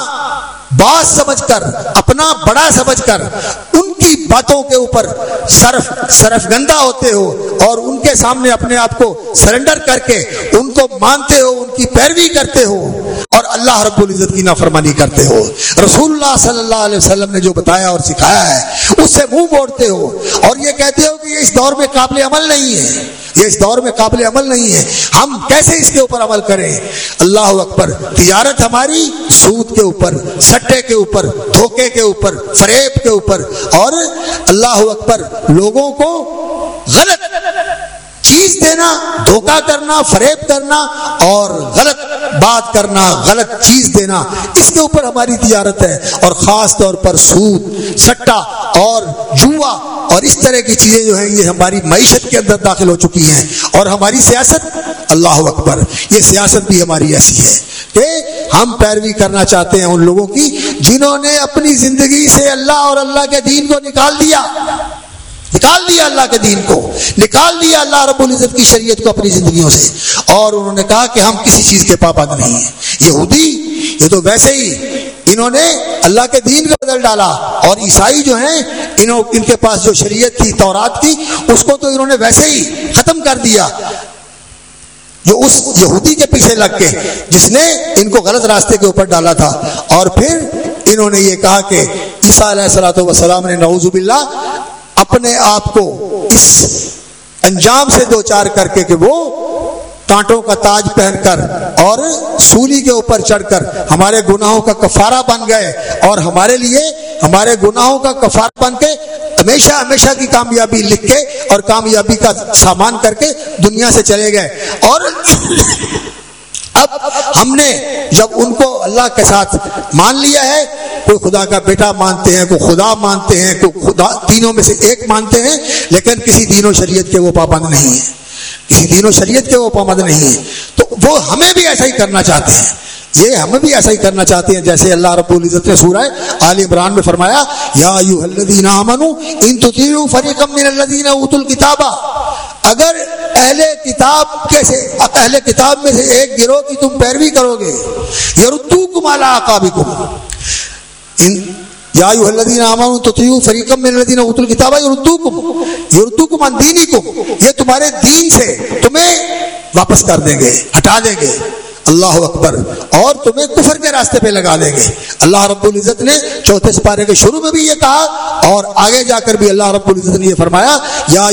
بات سمجھ کر، اپنا بڑا سمجھ کر ان کی باتوں کے اوپر صرف صرف گندا ہوتے ہو اور ان کے سامنے اپنے آپ کو سرنڈر کر کے ان کو مانتے ہو، ان کی پیروی کرتے ہو۔ اور اللہ رب العزت کی نافرمانی کرتے ہو۔ رسول اللہ صلی اللہ علیہ وسلم نے جو بتایا اور سکھایا ہے، اس سے منہ موڑتے ہو۔ اور یہ کہتے ہو کہ یہ اس دور میں قابل عمل نہیں ہے۔ یہ اس دور میں قابل عمل نہیں ہے۔ ہم کیسے اس کے اوپر عمل کریں؟ اللہ اکبر، تجارت ہماری سود کے اوپر، سٹے کے اوپر، دھوکے کے اوپر، فریب کے اوپر۔ اور اللہ اکبر، لوگوں کو غلط چیز دینا دھوکا کرنا، فریب کرنا اور غلط بات کرنا، غلط چیز دینا، اس کے اوپر ہماری تجارت ہے اور خاص طور پر سود، سٹا اور جوا اور اس طرح کی چیزیں جو ہیں، یہ ہماری معیشت کے اندر داخل ہو چکی ہیں اور ہماری سیاست، اللہ اکبر، یہ سیاست بھی ہماری ایسی ہے کہ ہم پیروی کرنا چاہتے ہیں ان لوگوں کی جنہوں نے اپنی زندگی سے اللہ اور اللہ کے دین کو نکال دیا۔ نکال دیا اللہ کے دین کو، نکال دیا اللہ رب العزت کی شریعت کو اپنی زندگیوں سے۔ اور انہوں نے کہا کہ ہم کسی چیز کے پابند نہیں ہیں۔ یہودی، یہ تو ویسے ہی انہوں نے اللہ کے دین کا بدل ڈالا۔ اور عیسائی جو ہیں، انہوں، ان کے پاس جو شریعت تھی، تورات کی اس کو تو انہوں نے ویسے ہی ختم کر دیا۔ جو اس یہودی کے پیچھے لگ کے، جس نے ان کو غلط راستے کے اوپر ڈالا تھا۔ اور پھر انہوں نے یہ کہا کہ عیسیٰ علیہ السلاۃ وسلام نے نعوذ باللہ اپنے آپ کو اس انجام سے دو چار کر کے کہ وہ کانٹوں کا تاج پہن کر اور سولی کے اوپر چڑھ کر ہمارے گناہوں کا کفارہ بن گئے اور ہمارے لیے ہمارے گناہوں کا کفارہ بن کے ہمیشہ ہمیشہ کی کامیابی لکھ کے اور کامیابی کا سامان کر کے دنیا سے چلے گئے اور اب ہم نے جب ان کو اللہ کے ساتھ مان لیا ہے، کوئی خدا کا بیٹا مانتے ہیں، کوئی خدا مانتے ہیں، کوئی خدا تینوں میں سے ایک مانتے ہیں، لیکن کسی دین و شریعت کے وہ پابند نہیں ہیں۔ کسی دین و شریعت کے وہ پابند نہیں ہیں۔ تو وہ ہمیں بھی ایسا ہی کرنا چاہتے ہیں۔ یہ ہم بھی ایسا ہی کرنا چاہتے ہیں۔ جیسے اللہ رب العزت نے سورہ آل عمران میں فرمایا، یا ایوہ الذین آمنوا ان تطیعوا فریقا من الذین اوتوا الکتاب اگر اہل کتاب کے سے اہل کتاب میں سے ایک گروہ کی تم پیروی کرو گے۔ یردو کمالا کابی کم یا ایوہ الذین آمنوا تطیعوا فریقا من الذین اوتوا الکتاب یردوکم۔ یردوکم عن دینکم۔ یہ تمہارے دین سے تمہیں واپس کر دیں گے، ہٹا دیں گے۔ اللہ اکبر، اور تمہیں کفر کے راستے پہ لگا دیں گے۔ اللہ رب العزت نے چوتھے سپارے کے شروع میں بھی یہ کہا، اور آگے جا کر بھی اللہ رب العزت نے یہ فرمایا، یا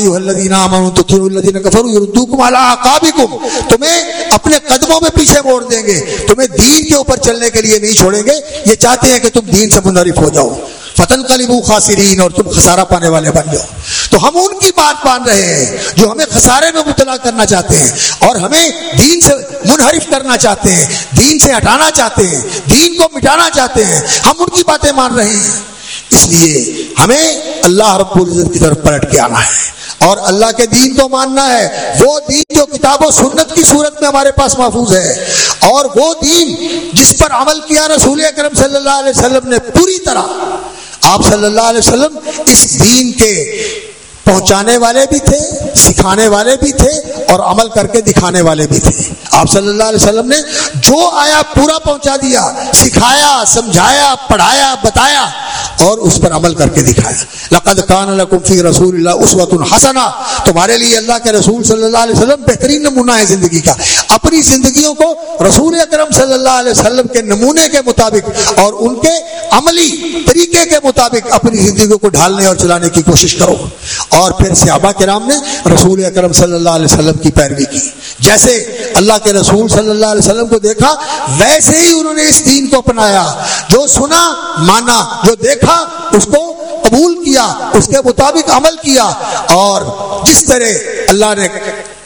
تمہیں اپنے قدموں میں پیچھے موڑ دیں گے، تمہیں دین کے اوپر چلنے کے لیے نہیں چھوڑیں گے، یہ چاہتے ہیں کہ تم دین سے منحرف ہو جاؤ۔ فتن کلیبو خاصرین اور تم خسارہ پانے والے بن جاؤ۔ تو ہم ان کی بات مان رہے ہیں جو ہمیں خسارے میں مبتلا کرنا چاہتے ہیں اور ہمیں دین سے منحرف کرنا چاہتے ہیں، دین سے ہٹانا چاہتے ہیں، دین کو مٹانا چاہتے ہیں۔ ہم ان کی باتیں مان رہے ہیں۔ اس لیے ہمیں اللہ رب العزت کی طرف پلٹ کے آنا ہے۔ اور اللہ کے دین کو ماننا ہے۔ وہ دین جو کتاب و سنت کی صورت میں ہمارے پاس محفوظ ہے۔ اور وہ دین جس پر عمل کیا رسول اکرم صلی اللہ علیہ وسلم نے پوری طرح آپ صلی اللہ علیہ وسلم اس دین کے پہنچانے والے بھی تھے، سکھانے والے بھی تھے اور عمل کر کے دکھانے والے بھی تھے۔ آپ صلی اللہ علیہ وسلم نے جو آیا پورا پہنچا دیا، سکھایا، سمجھایا، پڑھایا، بتایا۔ اور اس پر عمل کر کے دکھایا۔ لقد کان لکم فی رسول اللہ اسوۃ الحسنہ تمہارے لیے اللہ کے رسول صلی اللہ علیہ وسلم بہترین نمونہ ہے زندگی کا۔ اپنی زندگیوں کو رسول اکرم صلی اللہ علیہ وسلم کے نمونے کے مطابق اور ان کے عملی طریقے کے مطابق اپنی زندگیوں کو ڈھالنے اور چلانے کی کوشش کرو۔ اور پھر صحابہ کرام نے رسول اکرم صلی اللہ علیہ وسلم کی پیروی کی۔ جیسے اللہ کے رسول صلی اللہ علیہ وسلم کو دیکھا، ویسے ہی انہوں نے اس دین کو اپنایا۔ جو سنا، مانا، جو دیکھا اس کو قبول کیا، اس کے مطابق عمل کیا۔ اور جس طرح اللہ نے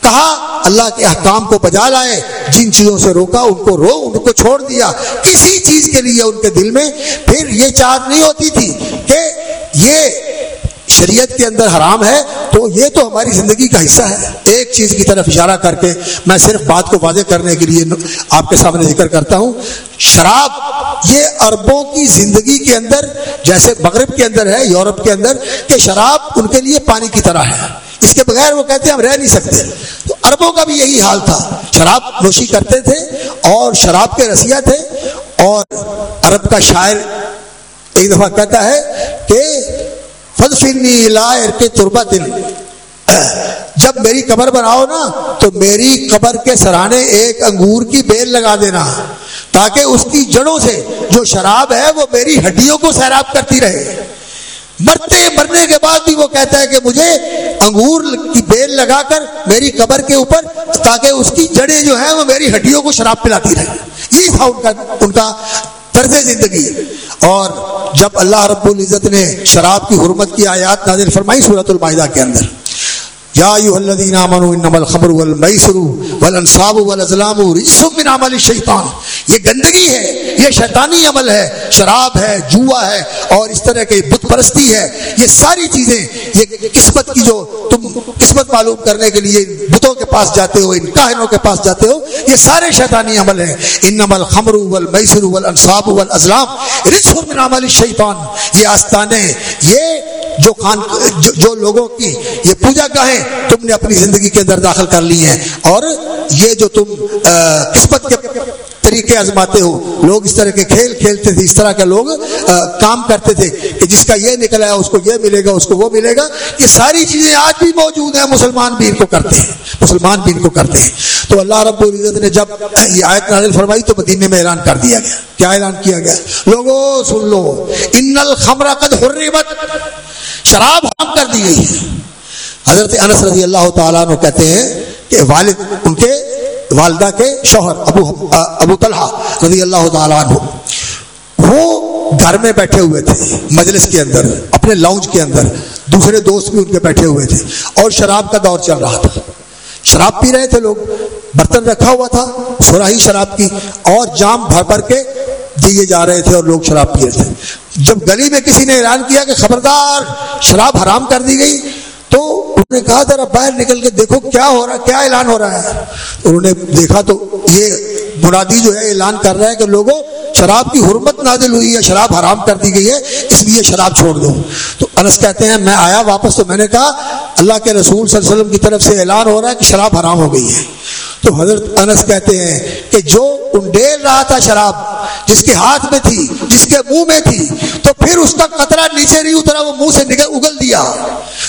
کہا، اللہ کے احکام کو بجا لائے، جن چیزوں سے روکا، ان کو رو، ان کو چھوڑ دیا۔ کسی چیز کے لیے ان کے دل میں پھر یہ چاہت نہیں ہوتی تھی کہ یہ شریعت کے اندر حرام ہے، تو یہ تو ہماری زندگی کا حصہ ہے۔ ایک چیز کی طرف اشارہ کر کے میں صرف بات کو واضح کرنے کے لیے آپ کے سامنے ذکر کرتا ہوں۔ شراب یہ عربوں کی زندگی کے اندر، جیسے مغرب کے اندر ہے، یورپ کے اندر، کہ شراب ان کے لیے پانی کی طرح ہے۔ اس کے بغیر وہ کہتے ہیں ہم رہ نہیں سکتے۔ تو عربوں کا بھی یہی حال تھا۔ شراب نوشی کرتے تھے اور شراب کے رسیا تھے۔ اور عرب کا شاعر ایک دفعہ کہتا ہے کہ کے تربا دل جب میری قبر بناؤ نا، تو میری قبر کے سرانے ایک انگور کی بیل لگا دینا۔ تاکہ اس کی جڑوں سے جو شراب ہے، وہ میری ہڈیوں کو سیراب کرتی رہے۔ مرتے مرنے کے بعد بھی وہ کہتا ہے کہ مجھے انگور کی بیل لگا کر میری قبر کے اوپر، تاکہ اس کی جڑیں جو ہیں، وہ میری ہڈیوں کو شراب پلاتی رہے یہ تھا ان کا ان کا طرز زندگی اور جب اللہ رب العزت نے شراب کی حرمت کی آیات نازل فرمائی صورت المائدہ کے اندر یا الذین آمنوا انما الخمر والمیسر والانصاب والازلام رجس من عمل الشیطان۔ یہ گندگی ہے، یہ شیطانی عمل ہے، شراب ہے، جوا ہے اور اس طرح کی بت پرستی ہے۔ یہ ساری چیزیں، یہ قسمت کی جو تم قسمت معلوم کرنے کے لیے بتوں کے پاس جاتے ہو، ان کاہنوں کے پاس جاتے ہو، یہ سارے شیطانی عمل ہیں۔ انما الخمر والمیسر والانصاب والازلام رجس من عمل الشیطان۔ یہ آستانے، یہ جو خان جو, جو لوگوں کی یہ پوجا گاہیں تم نے اپنی زندگی کے اندر داخل کر لی ہیں اور یہ جو تم قسمت کے طریقے آزماتے ہو۔ لوگ اس طرح کے کھیل کھیلتے تھے، اس طرح کے لوگ کام کرتے تھے کہ جس کا یہ نکلا ہے اس کو یہ ملے گا، اس کو وہ ملے گا۔ یہ ساری چیزیں آج بھی موجود ہیں، مسلمان بھی ان کو کرتے ہیں۔ مسلمان بھی ان کو کرتے ہیں۔ تو اللہ رب العزت نے جب یہ آیت نازل فرمائی تو مدینے میں اعلان کر دیا گیا۔ کیا اعلان کیا گیا؟ لوگوں سن لو۔ ان الخمر قد حرمت۔ شراب حرام کر دی گئی ہے۔ حضرت انس رضی اللہ تعالیٰ نے کہتے ہیں کہ والد، ان کے والدہ کے شوہر ابو ابو طلحہ رضی اللہ تعالیٰ عنہ۔ وہ گھر میں بیٹھے ہوئے تھے، مجلس کے اندر، اپنے لاؤنج کے اندر، دوسرے دوست بھی ان کے بیٹھے ہوئے تھے۔ اور شراب کا دور چل رہا تھا۔ شراب پی رہے تھے لوگ۔ برتن رکھا ہوا تھا، سوراہی شراب کی۔ اور جام بھر بھر کے دیے جا رہے تھے اور لوگ شراب پی رہے تھے۔ جب گلی میں کسی نے اعلان کیا کہ خبردار، شراب حرام کر دی گئی نے کہا، ذرا باہر نکل کے دیکھو کیا ہو رہا کیا اعلان ہو رہا ہے. انہوں نے دیکھا تو یہ منادی جو ہے اعلان کر رہا ہے کہ لوگوں، شراب کی حرمت نازل ہوئی ہے، شراب حرام کر دی گئی ہے، اس لیے شراب چھوڑ دو۔ تو انس کہتے ہیں، میں آیا واپس تو میں نے کہا، اللہ کے رسول صلی اللہ علیہ وسلم کی طرف سے اعلان ہو رہا ہے کہ شراب حرام ہو گئی ہے۔ تو حضرت انس کہتے ہیں کہ جو انڈیل رہا تھا شراب، جس کے ہاتھ میں تھی، جس کے منہ میں تھی، تو پھر اس کا قطرہ نیچے نہیں اترا، وہ منہ سے نکل، اگل دیا۔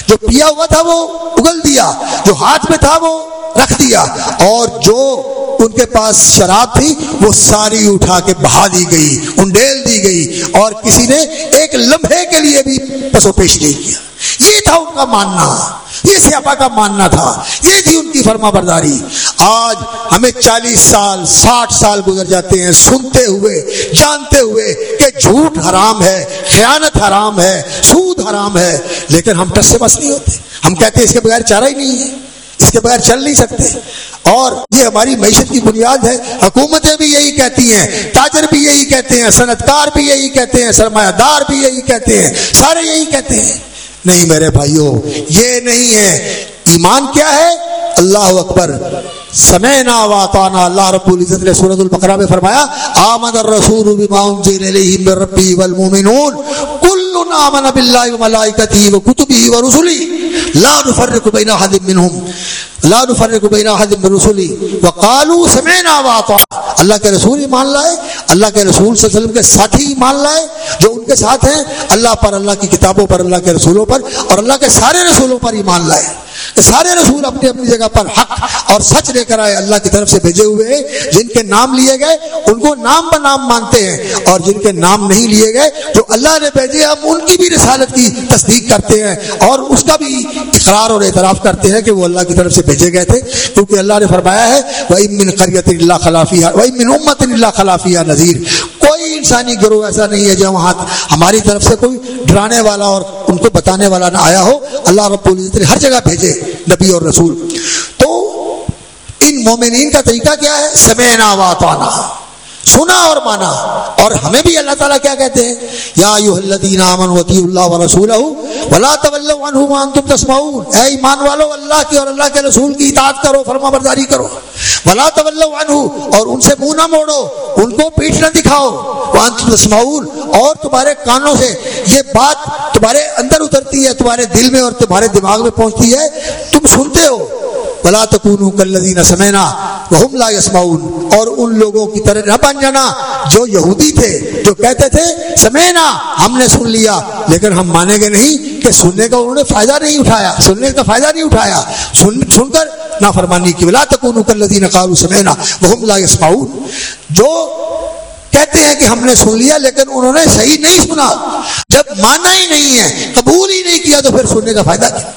جو پیا ہوا تھا وہ اگل دیا، جو ہاتھ میں تھا وہ رکھ دیا۔ اور جو ان کے پاس شراب تھی، وہ ساری اٹھا کے بہا دی گئی، انڈیل دی گئی۔ اور کسی نے ایک لمحے کے لیے بھی پسو پیش نہیں کیا۔ یہ تھا ان کا ماننا۔ یہ سیاپا کا ماننا تھا، یہ تھی ان کی فرما برداری۔ آج ہمیں چالیس سال، ساٹھ سال گزر جاتے ہیں، سنتے ہوئے، جانتے ہوئے کہ جھوٹ حرام ہے، خیانت حرام ہے، سود حرام ہے، لیکن ہم ٹس سے بس نہیں ہوتے۔ ہم کہتے ہیں اس کے بغیر چارہ ہی نہیں ہے، اس کے بغیر چل نہیں سکتے۔ اور یہ ہماری معیشت کی بنیاد ہے۔ حکومتیں بھی یہی کہتی ہیں، تاجر بھی یہی کہتے ہیں صنعت کار بھی یہی کہتے ہیں، سرمایہ دار بھی یہی کہتے ہیں، سارے یہی کہتے ہیں۔ نہیں میرے بھائیوں یہ نہیں ہے۔ ایمان کیا ہے؟ اللہ اکبر۔ سمینا واتانا اللہ رب العزت نے سورۃ البقرہ میں فرمایا آمد الرسول بما انزل الیہ من ربی والمؤمنون۔ کل آمن بالله وملائکته وکتبه ورسله لا نفرق بین احد منهم. لا نفرق بین احد من رسله. وقالوا سمعنا واطعنا اللہ کے رسول ایمان لائے، اللہ کے رسول صلی اللہ علیہ وسلم کے ساتھی ایمان لائے، جو ان کے ساتھ ہیں، اللہ پر، اللہ کی کتابوں پر، اللہ کے رسولوں پر اور اللہ کے سارے رسولوں پر ایمان لائے۔ کہ سارے رسول اپنی اپنی جگہ پر حق اور سچ لے کر آئے، اللہ کی طرف سے بھیجے ہوئے، جن کے نام لیے گئے، ان کو نام ب نام مانتے ہیں، اور جن کے نام نہیں لیے گئے، جو اللہ نے بھیجے ہم ان کی بھی رسالت کی تصدیق کرتے ہیں، اور اس کا بھی اقرار اور اعتراف کرتے ہیں کہ وہ اللہ کی طرف سے بھیجے گئے تھے، کیونکہ اللہ نے فرمایا ہے وہ امن قریت اللہ خلافیہ وہ امن امت اللہ خلافیہ نذیر کوئی انسانی گروہ ایسا نہیں ہے جو وہاں ہماری طرف سے کوئی ڈرانے والا اور ان کو بتانے والا نہ آیا ہو۔ اللہ رب العزت نے ہر جگہ بھیجے نبی اور رسول۔ تو ان مومنین کا طریقہ کیا ہے؟ سمینا واتانا۔ سنا اور مانا اور ہمیں بھی اللہ تعالیٰ کیا کہتے ہیں؟ یا الذین آمنوا وطی اللہ و رسول ولا عنہ وانتم تسمعون۔ اے ایمان والو، اللہ کی اور اللہ کے رسول کی اطاعت کرو، فرما برداری کرو۔ ولا عنہ، اور ان سے منہ نہ موڑو، ان کو پیٹ نہ دکھاؤ۔ وانتم تسمعون، اور تمہارے کانوں سے یہ بات تمہارے اندر اترتی ہے، تمہارے دل میں اور تمہارے دماغ میں پہنچتی ہے۔ تم سنتے ہو۔ بلا تکون کلین سمینا وہ لا یسمعون اور ان لوگوں کی طرح نہ بن جانا جو یہودی تھے، جو کہتے تھے سمینا ہم نے سن لیا۔ لیکن ہم مانیں گے نہیں کہ سننے کا انہوں نے فائدہ نہیں اٹھایا، سننے کا فائدہ نہیں اٹھایا۔ سن سن کر نہ فرمانی کی۔ بلا تکون کلین قالو سمینا وہ لا یسمعون جو کہتے ہیں کہ ہم نے سن لیا لیکن انہوں نے صحیح نہیں سنا۔ جب مانا ہی نہیں ہے، قبول ہی نہیں کیا تو پھر سننے کا فائدہ کیا؟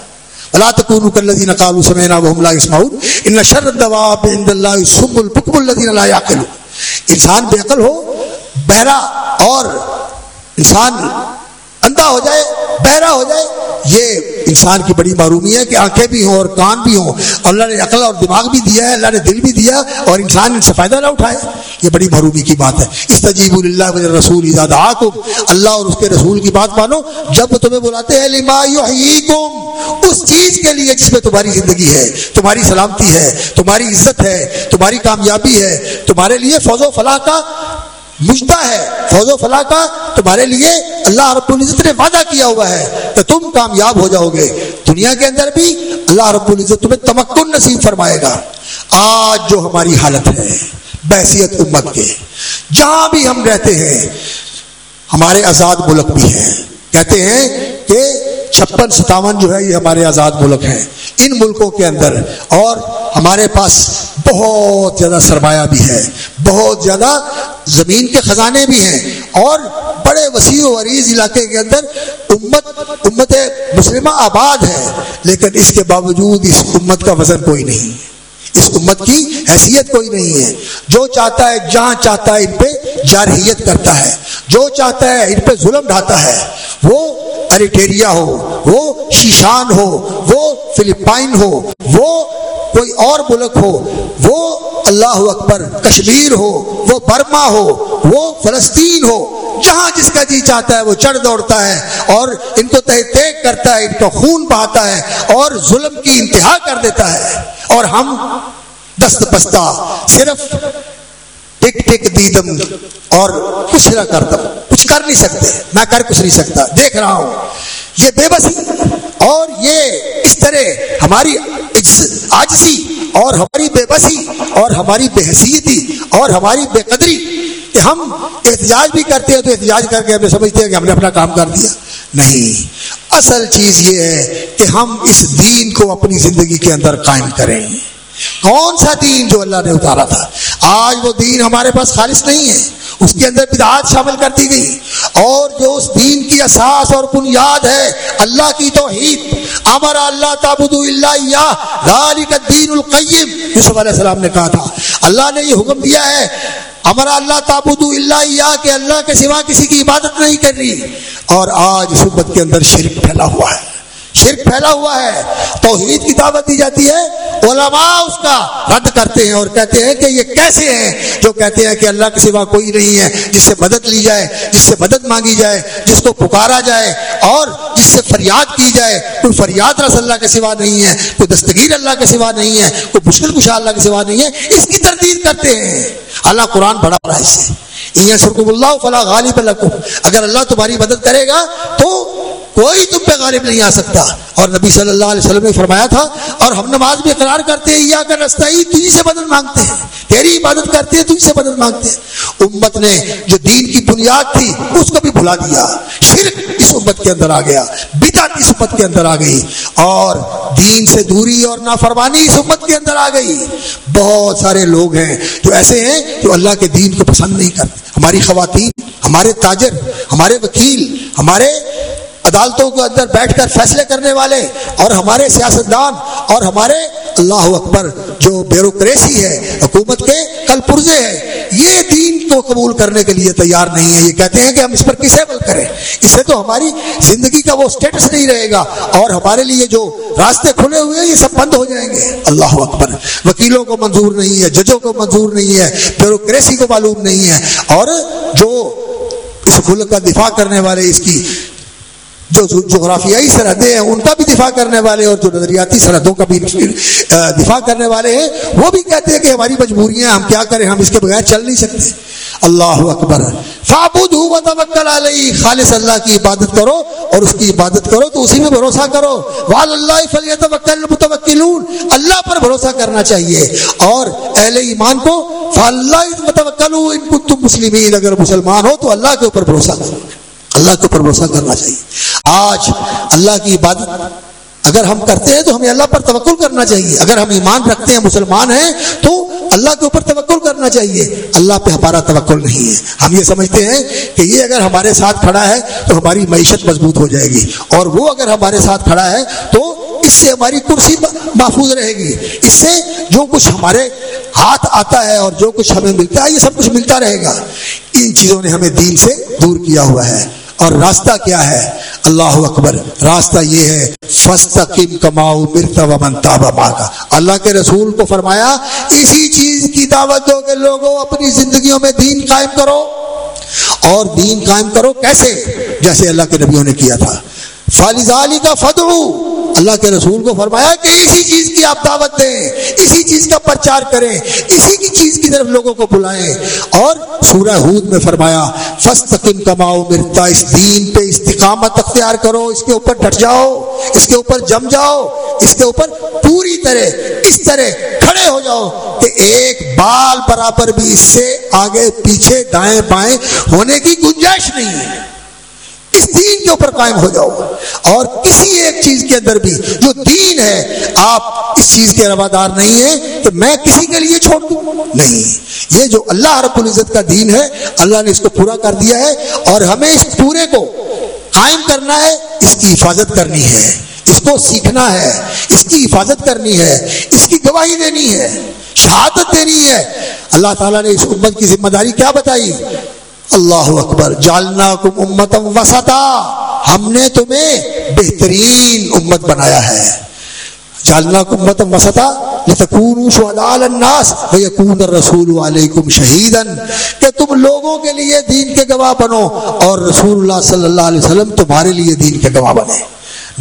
اللہ تکون الذين قالوا سمعنا وهم لا يسمعون. ان شر الدواب عند الله الصم البكم الذين لا يعقلون. انسان بے عقل ہو، بہرا، اور انسان اندھا ہو جائے، بہرا ہو جائے۔ یہ انسان کی بڑی معرومی ہے کہ آنکھیں بھی ہوں اور کان بھی ہوں۔ اللہ نے عقل اور دماغ بھی دیا ہے، اللہ نے دل بھی دیا اور انسان ان سے فائدہ نہ اٹھائے۔ یہ بڑی معرومی کی بات ہے۔ اس تجیب اللہ رسول اللہ اور اس کے رسول کی بات مانو۔ جب تمہیں بلاتے ہیں، لما اس چیز کے لیے جس میں تمہاری زندگی ہے، تمہاری سلامتی ہے، تمہاری عزت ہے، تمہاری کامیابی ہے، تمہارے لیے فوج و فلاح کا مجھتا ہے فوج و فلاح کا تمہارے لیے اللہ رب العزت نے وعدہ کیا ہوا ہے تو تم کامیاب ہو جاؤ گے۔ دنیا کے اندر بھی اللہ رب العزت تمہیں تمکن نصیب فرمائے گا۔ آج جو ہماری حالت ہے، بحثیت امت کے، جہاں بھی ہم رہتے ہیں، ہمارے آزاد ملک بھی ہیں۔ کہتے ہیں کہ چھپن ستاون جو ہے یہ ہمارے آزاد ملک ہیں، ان ملکوں کے اندر اور ہمارے پاس بہت زیادہ سرمایہ بھی ہے، بہت زیادہ زمین کے خزانے بھی ہیں اور بڑے وسیع و عریض علاقے کے اندر امت امت مسلمہ آباد ہے، لیکن اس کے باوجود اس امت کا وزن کوئی نہیں، اس امت کی حیثیت کوئی نہیں ہے۔ جو چاہتا ہے جہاں چاہتا ہے ان پہ جارحیت کرتا ہے۔ جو چاہتا ہے ان پہ ظلم ڈھاتا ہے، وہ اریٹیریا ہو، وہ شیشان ہو، وہ فلپائن ہو، وہ کوئی اور ملک ہو، وہ اللہ اکبر کشمیر ہو، وہ برما ہو، وہ فلسطین ہو، جہاں جس کا جی چاہتا ہے وہ چڑھ دوڑتا ہے اور ان کو تہ تیک کرتا ہے، ان کا خون بہاتا ہے اور ظلم کی انتہا کر دیتا ہے اور ہم دست بستہ صرف ٹک ٹک دیدم اور کچھ نہ کر دم کچھ کر نہیں سکتے۔ میں کر کچھ نہیں سکتا۔ دیکھ رہا ہوں۔ یہ بے بسی اور یہ اس طرح ہماری آجزی اور ہماری بے بسی اور ہماری بے حیثیتی اور ہماری بے قدری کہ ہم احتجاج بھی کرتے ہیں تو احتجاج کر کے ہمیں سمجھتے ہیں کہ ہم نے اپنا کام کر دیا۔ نہیں۔ اصل چیز یہ ہے کہ ہم اس دین کو اپنی زندگی کے اندر قائم کریں۔ کون سا دین جو اللہ نے اتارا تھا؟ آج وہ دین ہمارے پاس خالص نہیں ہے۔ اس کے اندر بدعات شامل کر دی گئی۔ اور جو اس دین کی اساس اور بنیاد ہے، اللہ کی توحید امر اللہ تابود اللہ الدین القیم۔ یوسف علیہ السلام نے کہا تھا، اللہ نے یہ حکم دیا ہے امر اللہ تابود اللہ کہ اللہ کے سوا کسی کی عبادت نہیں کر رہی اور آج اس کے اندر شرک پھیلا ہوا ہے۔ شرک پھیلا ہوا ہے۔ توحید کی دعوت دی جاتی ہے۔ علماء اس کا رد کرتے ہیں اور کہتے ہیں کہ یہ کیسے ہیں؟ جو کہتے ہیں کہ اللہ کے سوا کوئی نہیں ہے، جس سے مدد لی جائے، جس سے مدد مانگی جائے، جس کو پکارا جائے اور جس سے فریاد کی جائے۔ کوئی فریاد رس اللہ کے سوا نہیں ہے، کوئی دستگیر اللہ کے سوا نہیں ہے، کوئی مشکل کشا اللہ کے سوا نہیں ہے۔ اس کی تردید کرتے ہیں۔ اللہ قرآن بڑا رہا ہے۔ اسے سرکم اللہ فلاں غالب اگر اللہ تمہاری مدد کرے گا تو کوئی تم پہ غالب نہیں آ سکتا۔ اور نبی صلی اللہ علیہ وسلم نے فرمایا تھا، اور ہم نماز بھی اقرار کرتے ہیں، یا کر رستہ ہی تجھی سے بدل مانگتے ہیں، تیری عبادت کرتے ہیں تجھ سے بدل مانگتے ہیں۔ امت نے جو دین کی بنیاد تھی، اس کو بھی بھلا دیا۔ شرک اس امت کے اندر آ گیا بتا اس امت کے اندر آ گئی۔ اور دین سے دوری اور نافرمانی اس امت کے اندر آ گئی۔ بہت سارے لوگ ہیں جو ایسے ہیں جو اللہ کے دین کو پسند نہیں کرتے۔ ہماری خواتین، ہمارے تاجر، ہمارے وکیل، ہمارے عدالتوں کے اندر بیٹھ کر فیصلے کرنے والے اور ہمارے سیاستدان اور ہمارے اللہ اکبر جو بیوروکریسی ہے، حکومت کے کل پرزے ہیں۔ یہ دین کو قبول کرنے کے لیے تیار نہیں ہے۔ یہ کہتے ہیں کہ ہم اس پر کس عمل کریں۔ اس سے تو ہماری زندگی کا وہ سٹیٹس نہیں رہے گا اور ہمارے لیے جو راستے کھلے ہوئے ہیں، یہ سب بند ہو جائیں گے۔ اللہ اکبر، وکیلوں کو منظور نہیں ہے، ججوں کو منظور نہیں ہے، بیوروکریسی کو معلوم نہیں ہے۔ اور جو اس ملک کا دفاع کرنے والے، اس کی جو جغرافیائی سرحدیں ہیں، ان کا بھی دفاع کرنے والے اور جو نظریاتی سرحدوں کا بھی دفاع کرنے والے ہیں، وہ بھی کہتے ہیں کہ ہماری مجبوریاں، ہم کیا کریں، ہم اس کے بغیر چل نہیں سکتے۔ اللہ اکبر۔ فابود علیہ، خالص اللہ کی عبادت کرو اور اس کی عبادت کرو تو اسی میں بھروسہ کرو۔ وال اللہ متوکلون اللہ پر بھروسہ کرنا چاہیے۔ اور اہل ایمان کو فاللہ متوکل ان تم مسلمین، اگر مسلمان ہو تو اللہ کے اوپر بھروسہ کرو۔ اللہ کے اوپر بھروسہ کرنا چاہیے۔ آج اللہ کی عبادت اگر ہم کرتے ہیں تو ہمیں اللہ پر توقل کرنا چاہیے۔ اگر ہم ایمان رکھتے ہیں، مسلمان ہیں، تو اللہ کے اوپر توقل کرنا چاہیے۔ اللہ پہ ہمارا توقل نہیں ہے۔ ہم یہ سمجھتے ہیں کہ یہ اگر ہمارے ساتھ کھڑا ہے تو ہماری معیشت مضبوط ہو جائے گی۔ اور وہ اگر ہمارے ساتھ کھڑا ہے تو اس سے ہماری کرسی محفوظ رہے گی۔ اس سے جو کچھ ہمارے ہاتھ آتا ہے اور جو کچھ ہمیں ملتا ہے، یہ سب کچھ ملتا رہے گا۔ ان چیزوں نے ہمیں دین سے دور کیا ہوا ہے۔ اور راستہ کیا ہے؟ اللہ اکبر، راستہ یہ ہے فستقیم کماؤ مرتب منتابہ کا اللہ کے رسول کو فرمایا، اسی چیز کی دعوت دو کہ لوگوں اپنی زندگیوں میں دین قائم کرو۔ اور دین قائم کرو کیسے؟ جیسے اللہ کے نبیوں نے کیا تھا۔ فالزالی کا فتح اللہ کے رسول کو فرمایا کہ اسی چیز کی آپ دعوت دیں، اسی چیز کا پرچار کریں، اسی کی چیز کی طرف لوگوں کو بلائیں۔ اور سورہ ہود میں فرمایا فستقم کماؤ مرتا اس دین پہ استقامت اختیار کرو، اس کے اوپر ڈٹ جاؤ، اس کے اوپر جم جاؤ، اس کے اوپر پوری طرح، اس طرح کھڑے ہو جاؤ کہ ایک بال برابر بھی اس سے آگے، پیچھے، دائیں بائیں ہونے کی گنجائش نہیں۔ ہے اس دین کے اوپر قائم ہو جاؤ اور کسی ایک چیز کے اندر بھی جو دین ہے، آپ اس چیز کے روادار نہیں ہیں کہ میں کسی کے لیے چھوڑ دوں۔ نہیں، یہ جو اللہ رب العزت کا دین ہے، اللہ نے اس کو پورا کر دیا ہے اور ہمیں اس پورے کو قائم کرنا ہے، اس کی حفاظت کرنی ہے۔ اس کو سیکھنا ہے، اس کی حفاظت کرنی ہے، اس کی گواہی دینی ہے، شہادت دینی ہے۔ اللہ تعالیٰ نے اس امت کی ذمہ داری کیا بتائی؟ اللہ اکبر جالنا کم امتم وسطا۔ ہم نے تمہیں بہترین امت بنایا ہے۔ جالنا کم امتم وسطا الناس ویکون الرسول علیکم شہیدا۔ کہ تم لوگوں کے لیے دین کے گواہ بنو اور رسول اللہ صلی اللہ علیہ وسلم تمہارے لیے دین کے گواہ بنے۔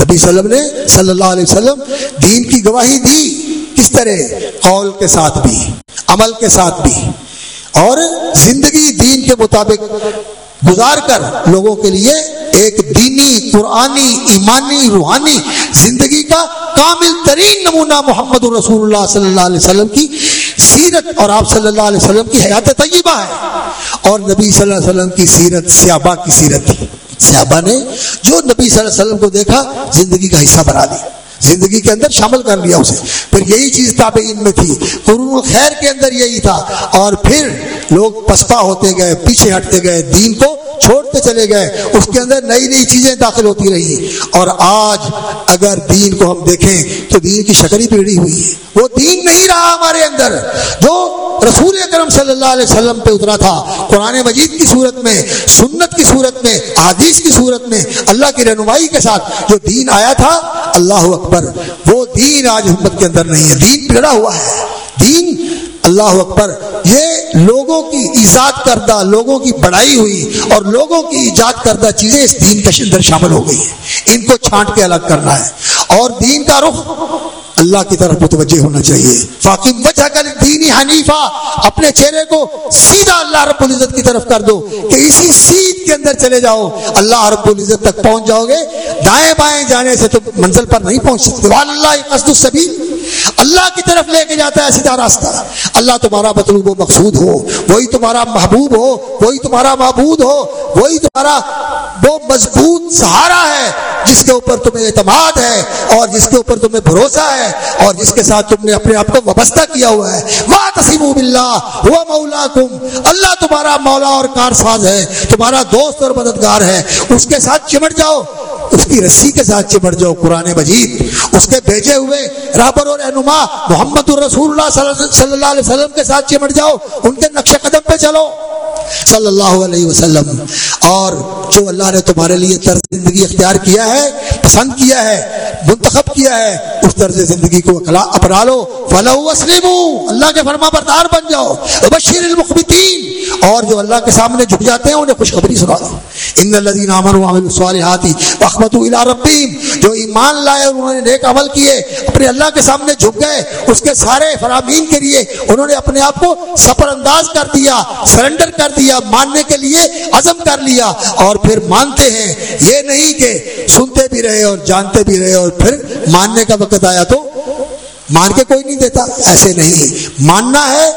نبی صلی اللہ علیہ وسلم نے صلی اللہ علیہ وسلم دین کی گواہی دی۔ کس طرح؟ قول کے ساتھ بھی، عمل کے ساتھ بھی۔ اور زندگی دین کے مطابق گزار کر لوگوں کے لیے ایک دینی، قرآنی، ایمانی، روحانی زندگی کا کامل ترین نمونہ محمد الرسول اللہ صلی اللہ علیہ وسلم کی سیرت اور آپ صلی اللہ علیہ وسلم کی حیات طیبہ ہے۔ اور نبی صلی اللہ علیہ وسلم کی سیرت سیابہ کی سیرت تھی۔ سیابہ نے جو نبی صلی اللہ علیہ وسلم کو دیکھا، زندگی کا حصہ بنا دیا۔ زندگی کے اندر شامل کر لیا اسے۔ پھر یہی چیز تابعین میں تھی۔ قرون خیر کے اندر یہی تھا۔ اور پھر لوگ پسپا ہوتے گئے، پیچھے ہٹتے گئے، دین کو چھوڑتے چلے گئے۔ اس کے اندر نئی نئی چیزیں داخل ہوتی رہی۔ اور آج اگر دین کو ہم دیکھیں تو دین کی شکل ہی بگڑی ہوئی ہے۔ وہ دین نہیں رہا ہمارے اندر۔ جو رسول اکرم صلی اللہ علیہ وسلم پہ اترا تھا، قرآن مجید کی صورت میں، سنت کی صورت میں حدیث کی صورت میں، اللہ کی رہنمائی کے ساتھ جو دین آیا تھا، اللہ اکبر۔ وہ دین آج حکمت کے اندر نہیں ہے۔ دین بگڑا ہوا ہے۔ دین، اللہ اکبر، یہ لوگوں کی ایجاد کردہ، لوگوں کی بڑائی ہوئی اور لوگوں کی ایجاد کردہ چیزیں اس دین کے اندر شامل ہو گئی ہیں۔ ان کو چھانٹ کے الگ کرنا ہے۔ اور دین کا رخ اللہ کی طرف متوجہ ہونا چاہیے۔ فاقم وجہ کر دینی حنیفہ اپنے چہرے کو سیدھا اللہ رب العزت کی طرف کر دو کہ اسی سیدھ کے اندر چلے جاؤ۔ اللہ رب العزت تک پہنچ جاؤ گے۔ دائیں بائیں جانے سے تو منزل پر نہیں پہنچ سکتے۔ اللہ قصد السبیل اللہ کی طرف لے کے جاتا ہے سیدھا راستہ۔ اللہ تمہارا مطلوب و مقصود ہو، وہی تمہارا محبوب ہو، وہی تمہارا معبود ہو، وہی تمہارا وہ مضبوط سہارا ہے جس کے اوپر تمہیں اعتماد ہے اور جس کے اوپر تمہیں بھروسہ ہے اور جس کے ساتھ تم نے اپنے آپ کو وابستہ کیا ہوا ہے۔ ماں تسیم اللہ وہ مولا کم اللہ تمہارا مولا اور کار ساز ہے، تمہارا دوست اور مددگار ہے۔ اس کے ساتھ چمٹ جاؤ، اس کی رسی کے ساتھ چمٹ جاؤ، قرآن مجید۔ اس کے بھیجے ہوئے رابر اور رہنما محمد الرسول اللہ صلی اللہ علیہ وسلم کے ساتھ چمٹ جاؤ، ان کے نقش قدم پہ چلو۔ صلی اللہ علیہ وسلم۔ اور جو اللہ نے تمہارے لیے طرز زندگی اختیار کیا ہے، پسند کیا ہے، منتخب کیا ہے، اس طرز زندگی کو اپنا لو۔ فلو وسلم اللہ کے فرما بردار بن جاؤ۔ بشیر المخبتین اور جو اللہ کے سامنے جھک جاتے ہیں، انہیں خوشخبری سنا دو۔ ان الذين امنوا وعملوا الصالحات واخبتوا الى ربهم۔ جو ایمان لائے اور انہوں نے نیک عمل کیے، اپنے اللہ کے سامنے جھک گئے، اس کے سارے فرامین کے لیے انہوں نے اپنے آپ کو سفر انداز کر دیا، سرنڈر کر دیا۔ دیا، ماننے کے لیے عزم کر لیا اور پھر مانتے ہیں۔ یہ نہیں کہ سنتے بھی رہے اور جانتے بھی رہے اور پھر ماننے کا وقت آیا تو مان کے کوئی نہیں دیتا۔ ایسے نہیں ماننا ہے،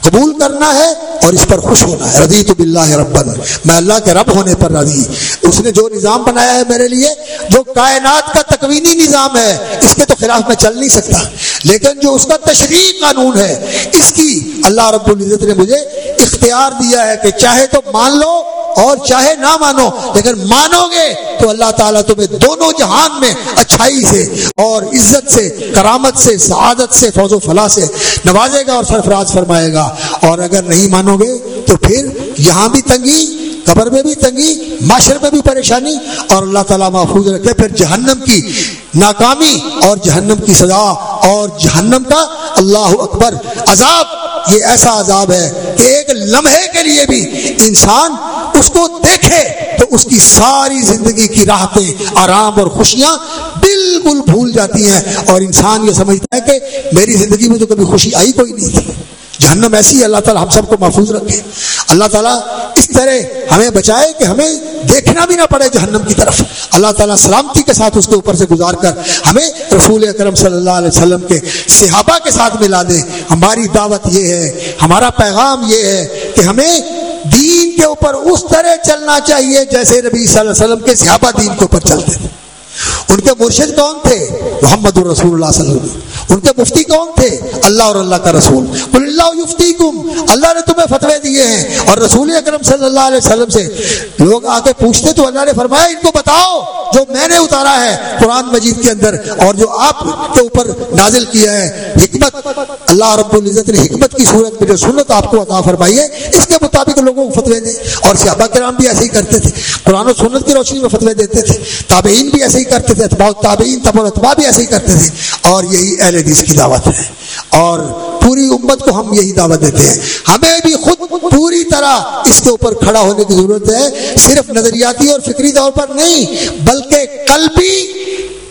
قبول کرنا ہے اور اس پر خوش ہونا ہے۔ رضی تو بلّہ ربن میں اللہ کے رب ہونے پر رضی اس نے جو نظام بنایا ہے میرے لیے، جو کائنات کا تکوینی نظام ہے، اس کے تو خلاف میں چل نہیں سکتا۔ لیکن جو اس کا تشریح قانون ہے، اس کی اللہ رب العزت نے مجھے اختیار دیا ہے کہ چاہے تو مان لو اور چاہے نہ مانو، لیکن مانو گے تو اللہ تعالیٰ تمہیں دونوں جہان میں اچھائی سے اور عزت سے، کرامت سے، سعادت سے فوج و فلاح سے نوازے گا اور سرفراز فرمائے گا۔ اور اگر نہیں مانو گے تو پھر یہاں بھی تنگی، قبر میں بھی تنگی معاشر میں بھی پریشانی اور اللہ تعالیٰ محفوظ رکھے۔ پھر جہنم کی ناکامی اور جہنم کی سزا اور جہنم کا اللہ اکبر عذاب یہ ایسا عذاب ہے کہ ایک لمحے کے لیے بھی انسان اس کو دیکھے تو اس کی ساری زندگی کی راحتیں آرام اور خوشیاں بالکل بھول جاتی ہیں اور انسان یہ سمجھتا ہے کہ میری زندگی میں تو کبھی خوشی آئی کوئی نہیں۔ تھی جہنم ایسی ہے، اللہ تعالیٰ ہم سب کو محفوظ رکھے۔ اللہ تعالیٰ اس طرح ہمیں بچائے کہ ہمیں دیکھنا بھی نہ پڑے جہنم کی طرف۔ اللہ تعالیٰ سلامتی کے ساتھ اس کے اوپر سے گزار کر ہمیں رسول اکرم صلی اللہ علیہ وسلم کے صحابہ کے ساتھ ملا دے۔ ہماری دعوت یہ ہے، ہمارا پیغام یہ ہے کہ ہمیں دین کے اوپر اس طرح چلنا چاہیے جیسے نبی صلی اللہ علیہ وسلم کے صحابہ دین کے اوپر چلتے تھے۔ ان کے مرشد کون تھے؟ محمد الرسول اللہ صلی اللہ علیہ وسلم۔ ان کے مفتی کون تھے؟ اللہ اور اللہ کا رسول۔ اللہ یفتی کم اللہ نے تمہیں فتوے دیے ہیں۔ اور رسول اکرم صلی اللہ علیہ وسلم سے لوگ آ کے پوچھتے تو اللہ نے فرمایا، ان کو بتاؤ جو میں نے اتارا ہے قرآن مجید کے اندر اور جو آپ کے اوپر نازل کیا ہے حکمت، اللہ رب العزت نے حکمت کی صورت میں جو سنت آپ کو عطا فرمائی ہے، اس کے مطابق لوگوں کو فتوے دیں۔ اور صحابہ کرام بھی ایسے ہی کرتے تھے۔ قرآن و سنت کی روشنی میں فتوے دیتے تھے۔ تابعین بھی ایسے ہی کرتے تھے، اتباع تابعین تب اتباع بھی ایسے ہی کرتے تھے۔ اور یہی اہل حدیث کی دعوت ہے۔ اور پوری امت کو ہم یہی دعوت دیتے ہیں۔ ہمیں بھی خود پوری طرح اس کے اوپر کھڑا ہونے کی ضرورت ہے۔ صرف نظریاتی اور فکری طور پر نہیں، بلکہ قلبی،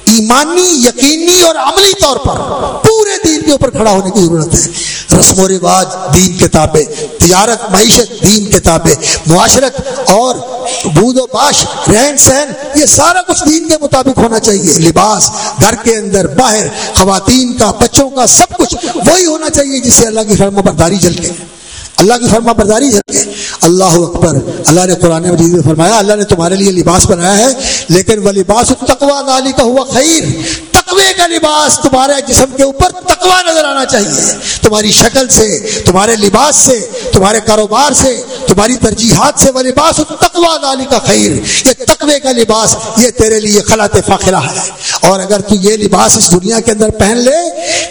ایمانی، یقینی اور عملی طور پر پورے دین کے اوپر کھڑا ہونے کی ضرورت ہے۔ رسم و رواج دین کتابیں تجارت، معیشت دین کتابیں معاشرت اور بود و باش، رہن سہن، یہ سارا کچھ دین کے مطابق ہونا چاہیے۔ لباس، گھر کے اندر، باہر، خواتین کا، بچوں کا، سب کچھ وہی ہونا چاہیے جس سے اللہ کی فرما برداری جل کے اللہ کی فرما برداری جل اللہ اکبر، اللہ نے قرآن مجید میں فرمایا، اللہ نے تمہارے لیے لباس بنایا ہے، لیکن وہ لباس تقوا نالی کا ہوا خیر۔ تقوی کا لباس تمہارے جسم کے اوپر تقوا نظر آنا چاہیے۔ تمہاری شکل سے، تمہارے لباس سے، تمہارے کاروبار سے تمہاری ترجیحات سے وہ لباس تقوا نالی کا خیر، یہ تقوی کا لباس، یہ تیرے لیے خلاط فاخرہ ہے۔ اور اگر تو یہ لباس اس دنیا کے اندر پہن لے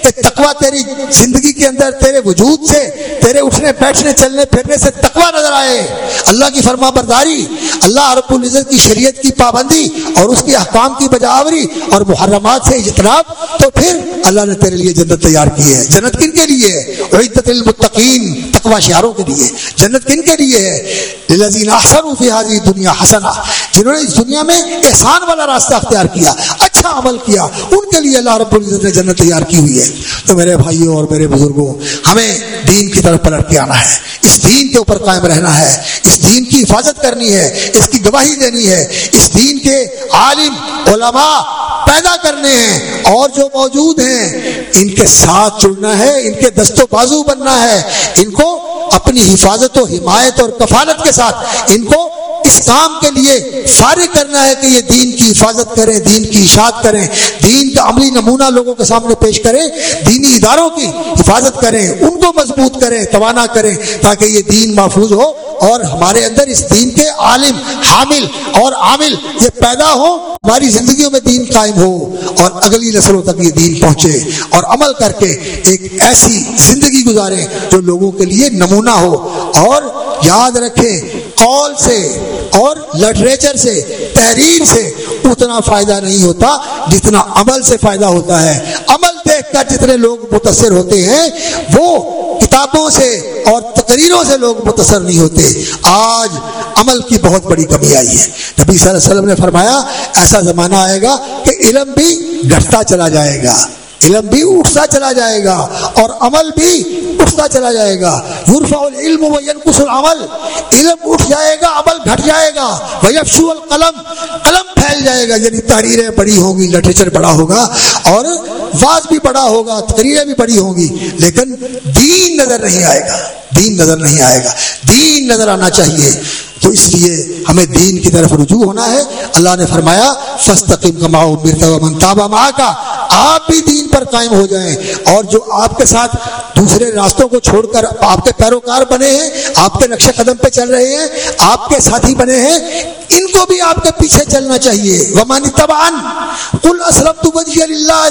کہ تقوا تیری زندگی کے اندر، تیرے وجود سے، تیرے اٹھنے، بیٹھنے، چلنے، پھرنے سے تقوا نظر آئے۔ اللہ کی فرما برداری اللہ رب العزت کی شریعت کی پابندی اور اس کی احکام کی بجاوری اور محرمات سے اجتناب، تو پھر اللہ نے تیرے لیے جنت تیار کی ہے۔ جنت کن کے لیے عدت المتقین تقوا شعاروں کے لیے، جنت کن کے لیے ہے لذین احسن فی حاضی دنیا حسنا جنہوں نے اس دنیا میں احسان والا راستہ اختیار کیا اچھا عمل کیا، ان کے لیے اللہ رب العزت نے جنت تیار کی ہوئی ہے۔ تو میرے بھائیوں اور میرے بزرگوں، ہمیں دین کی طرف پلٹ کے آنا ہے۔ اس دین کے اوپر قائم رہنا ہے۔ اس دین کی حفاظت کرنی ہے۔ اس کی گواہی دینی ہے۔ اس دین کے عالم، علماء پیدا کرنے ہیں۔ اور جو موجود ہیں، ان کے ساتھ جڑنا ہے، ان کے دست و بازو بننا ہے۔ ان کو اپنی حفاظت و حمایت اور کفالت کے ساتھ، ان کو اس کام کے لیے فارغ کرنا ہے کہ یہ دین کی حفاظت کریں دین کی اشاعت کریں دین کا عملی نمونہ لوگوں کے سامنے پیش کریں دینی اداروں کی حفاظت کریں ان کو مضبوط کریں توانا کریں تاکہ یہ دین محفوظ ہو۔ اور ہمارے اندر اس دین کے عالم، حامل اور عامل یہ پیدا ہو، ہماری زندگیوں میں دین قائم ہو اور اگلی نسلوں تک یہ دین پہنچے اور عمل کر کے ایک ایسی زندگی گزارے جو لوگوں کے لیے نمونہ ہو اور یاد رکھیں قول سے اور لٹریچر سے، تحریر سے اتنا فائدہ نہیں ہوتا جتنا عمل سے فائدہ ہوتا ہے۔ عمل دیکھ جتنے لوگ متاثر ہوتے ہیں، وہ کتابوں سے اور تقریروں سے لوگ متاثر نہیں ہوتے۔ آج عمل کی بہت بڑی کمی آئی ہے۔ نبی صلی اللہ علیہ وسلم نے فرمایا، ایسا زمانہ آئے گا کہ علم بھی گھٹتا چلا جائے گا۔ علم بھی اٹھتا چلا جائے گا اور عمل بھی اٹھتا چلا جائے گا۔ یورفا العلم و ینقص العمل۔ علم اٹھ جائے گا، عمل گھٹ جائے گا۔ ویفشو القلم۔ قلم پھیل جائے گا یعنی تحریریں بڑی ہوں گی، لٹریچر بڑا ہوگا اور واز بھی بڑا ہوگا تقریریں بھی بڑی ہوں گی، لیکن دین نظر نہیں آئے گا۔ دین نظر نہیں آئے گا۔ دین نظر آنا چاہیے۔ تو اس لیے ہمیں دین کی طرف رجوع ہونا ہے۔ اللہ نے فرمایا فستقیم کماؤ مرتا منتابہ ماں کا آپ بھی دین پر قائم ہو جائیں۔ اور جو آپ کے ساتھ دوسرے راستوں کو چھوڑ کر آپ کے پیروکار بنے ہیں، آپ کے نقش قدم پہ چل رہے ہیں، آپ کے ساتھی بنے ہیں، ان کو بھی آپ کے پیچھے چلنا چاہیے۔ ومانی تبان کل اسلم تو بجی اللہ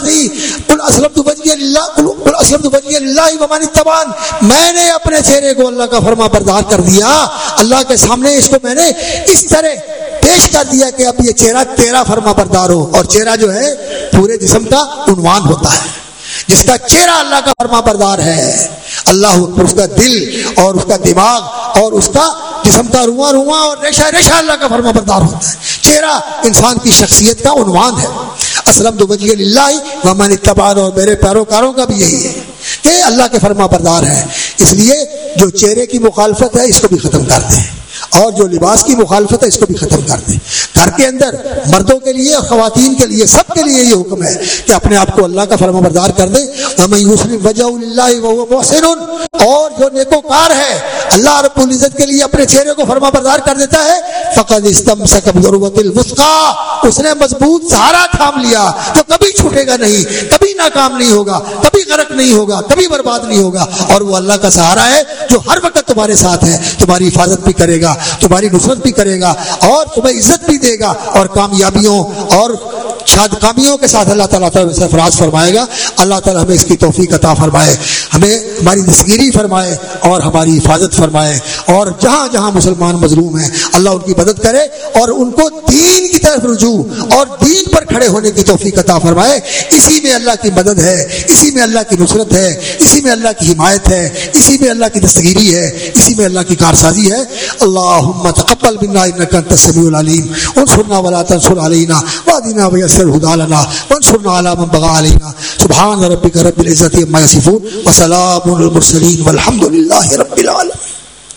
کل اسلم تو بجی اللہ کل اسلم تو بجی اللہ ومانی تبان میں نے اپنے چہرے کو اللہ کا فرما بردار کر دیا۔ اللہ کے سامنے اس کو میں نے اس طرح پیش کر دیا کہ اب یہ چہرہ تیرا فرما بردار ہو اور چہرہ جو ہے پورے جسم کا عنوان ہوتا ہے۔ جس کا چہرہ اللہ کا فرما بردار ہے۔ اللہ اس کا دل اور اس کا دماغ اور اس کا جسم کا رواں رواں اور ریشہ ریشہ اللہ کا فرما بردار ہوتا ہے۔ چہرہ انسان کی شخصیت کا عنوان ہے۔ اسلم تو بجی اللہ ومن اتبان اور میرے پیروکاروں کا بھی یہی ہے۔ کہ اللہ کے فرما بردار ہے۔ اس لیے جو چہرے کی مخالفت ہے، اس کو بھی ختم کر دیں۔ اور جو لباس کی مخالفت ہے اس کو بھی ختم کر دیں۔ گھر کے اندر مردوں کے لیے اور خواتین کے لیے، سب کے لیے یہ حکم ہے کہ اپنے آپ کو اللہ کا فرما بردار کر دیں۔ ہمیں وجہ اللہ محسن۔ اور جو نیکو کار ہے، اللہ رب العزت کے لیے اپنے چہرے کو فرما بردار کر دیتا ہے۔ فقط استم سکب ضرورت اس نے مضبوط سہارا تھام لیا تو کبھی چھوٹے گا نہیں، کبھی ناکام نہیں ہوگا، کبھی غرق نہیں ہوگا، کبھی برباد نہیں ہوگا۔ اور وہ اللہ کا سہارا ہے جو ہر وقت تمہارے ساتھ ہے، تمہاری حفاظت بھی کرے گا۔ تمہاری نصرت بھی کرے گا اور تمہیں عزت بھی دے گا اور کامیابیوں اور شاد کامیوں کے ساتھ اللہ تعالیٰ تعالیٰ سرفراز فرمائے گا۔ اللہ تعالیٰ ہمیں اس کی توفیق عطا فرمائے۔ ہمیں ہماری دستگیری فرمائے اور ہماری حفاظت فرمائے۔ اور جہاں جہاں مسلمان مظلوم ہیں، اللہ ان کی مدد کرے اور ان کو دین کی طرف رجوع اور دین پر کھڑے ہونے کی توفیق عطا فرمائے۔ اسی میں اللہ کی مدد ہے، اسی میں اللہ کی نصرت ہے، اسی میں اللہ کی حمایت ہے، اسی میں اللہ کی دستگیری ہے، اسی میں اللہ کی کارسازی ہے۔ اللہ اللهم تقبل منا انك انت السميع العليم. انصرنا ولا تنصر علينا. وادنا ويسر هدى لنا. وانصرنا على من بغى علينا. سبحان ربك رب العزه عما يصفون. وسلام على المرسلين. والحمد لله رب العالمين.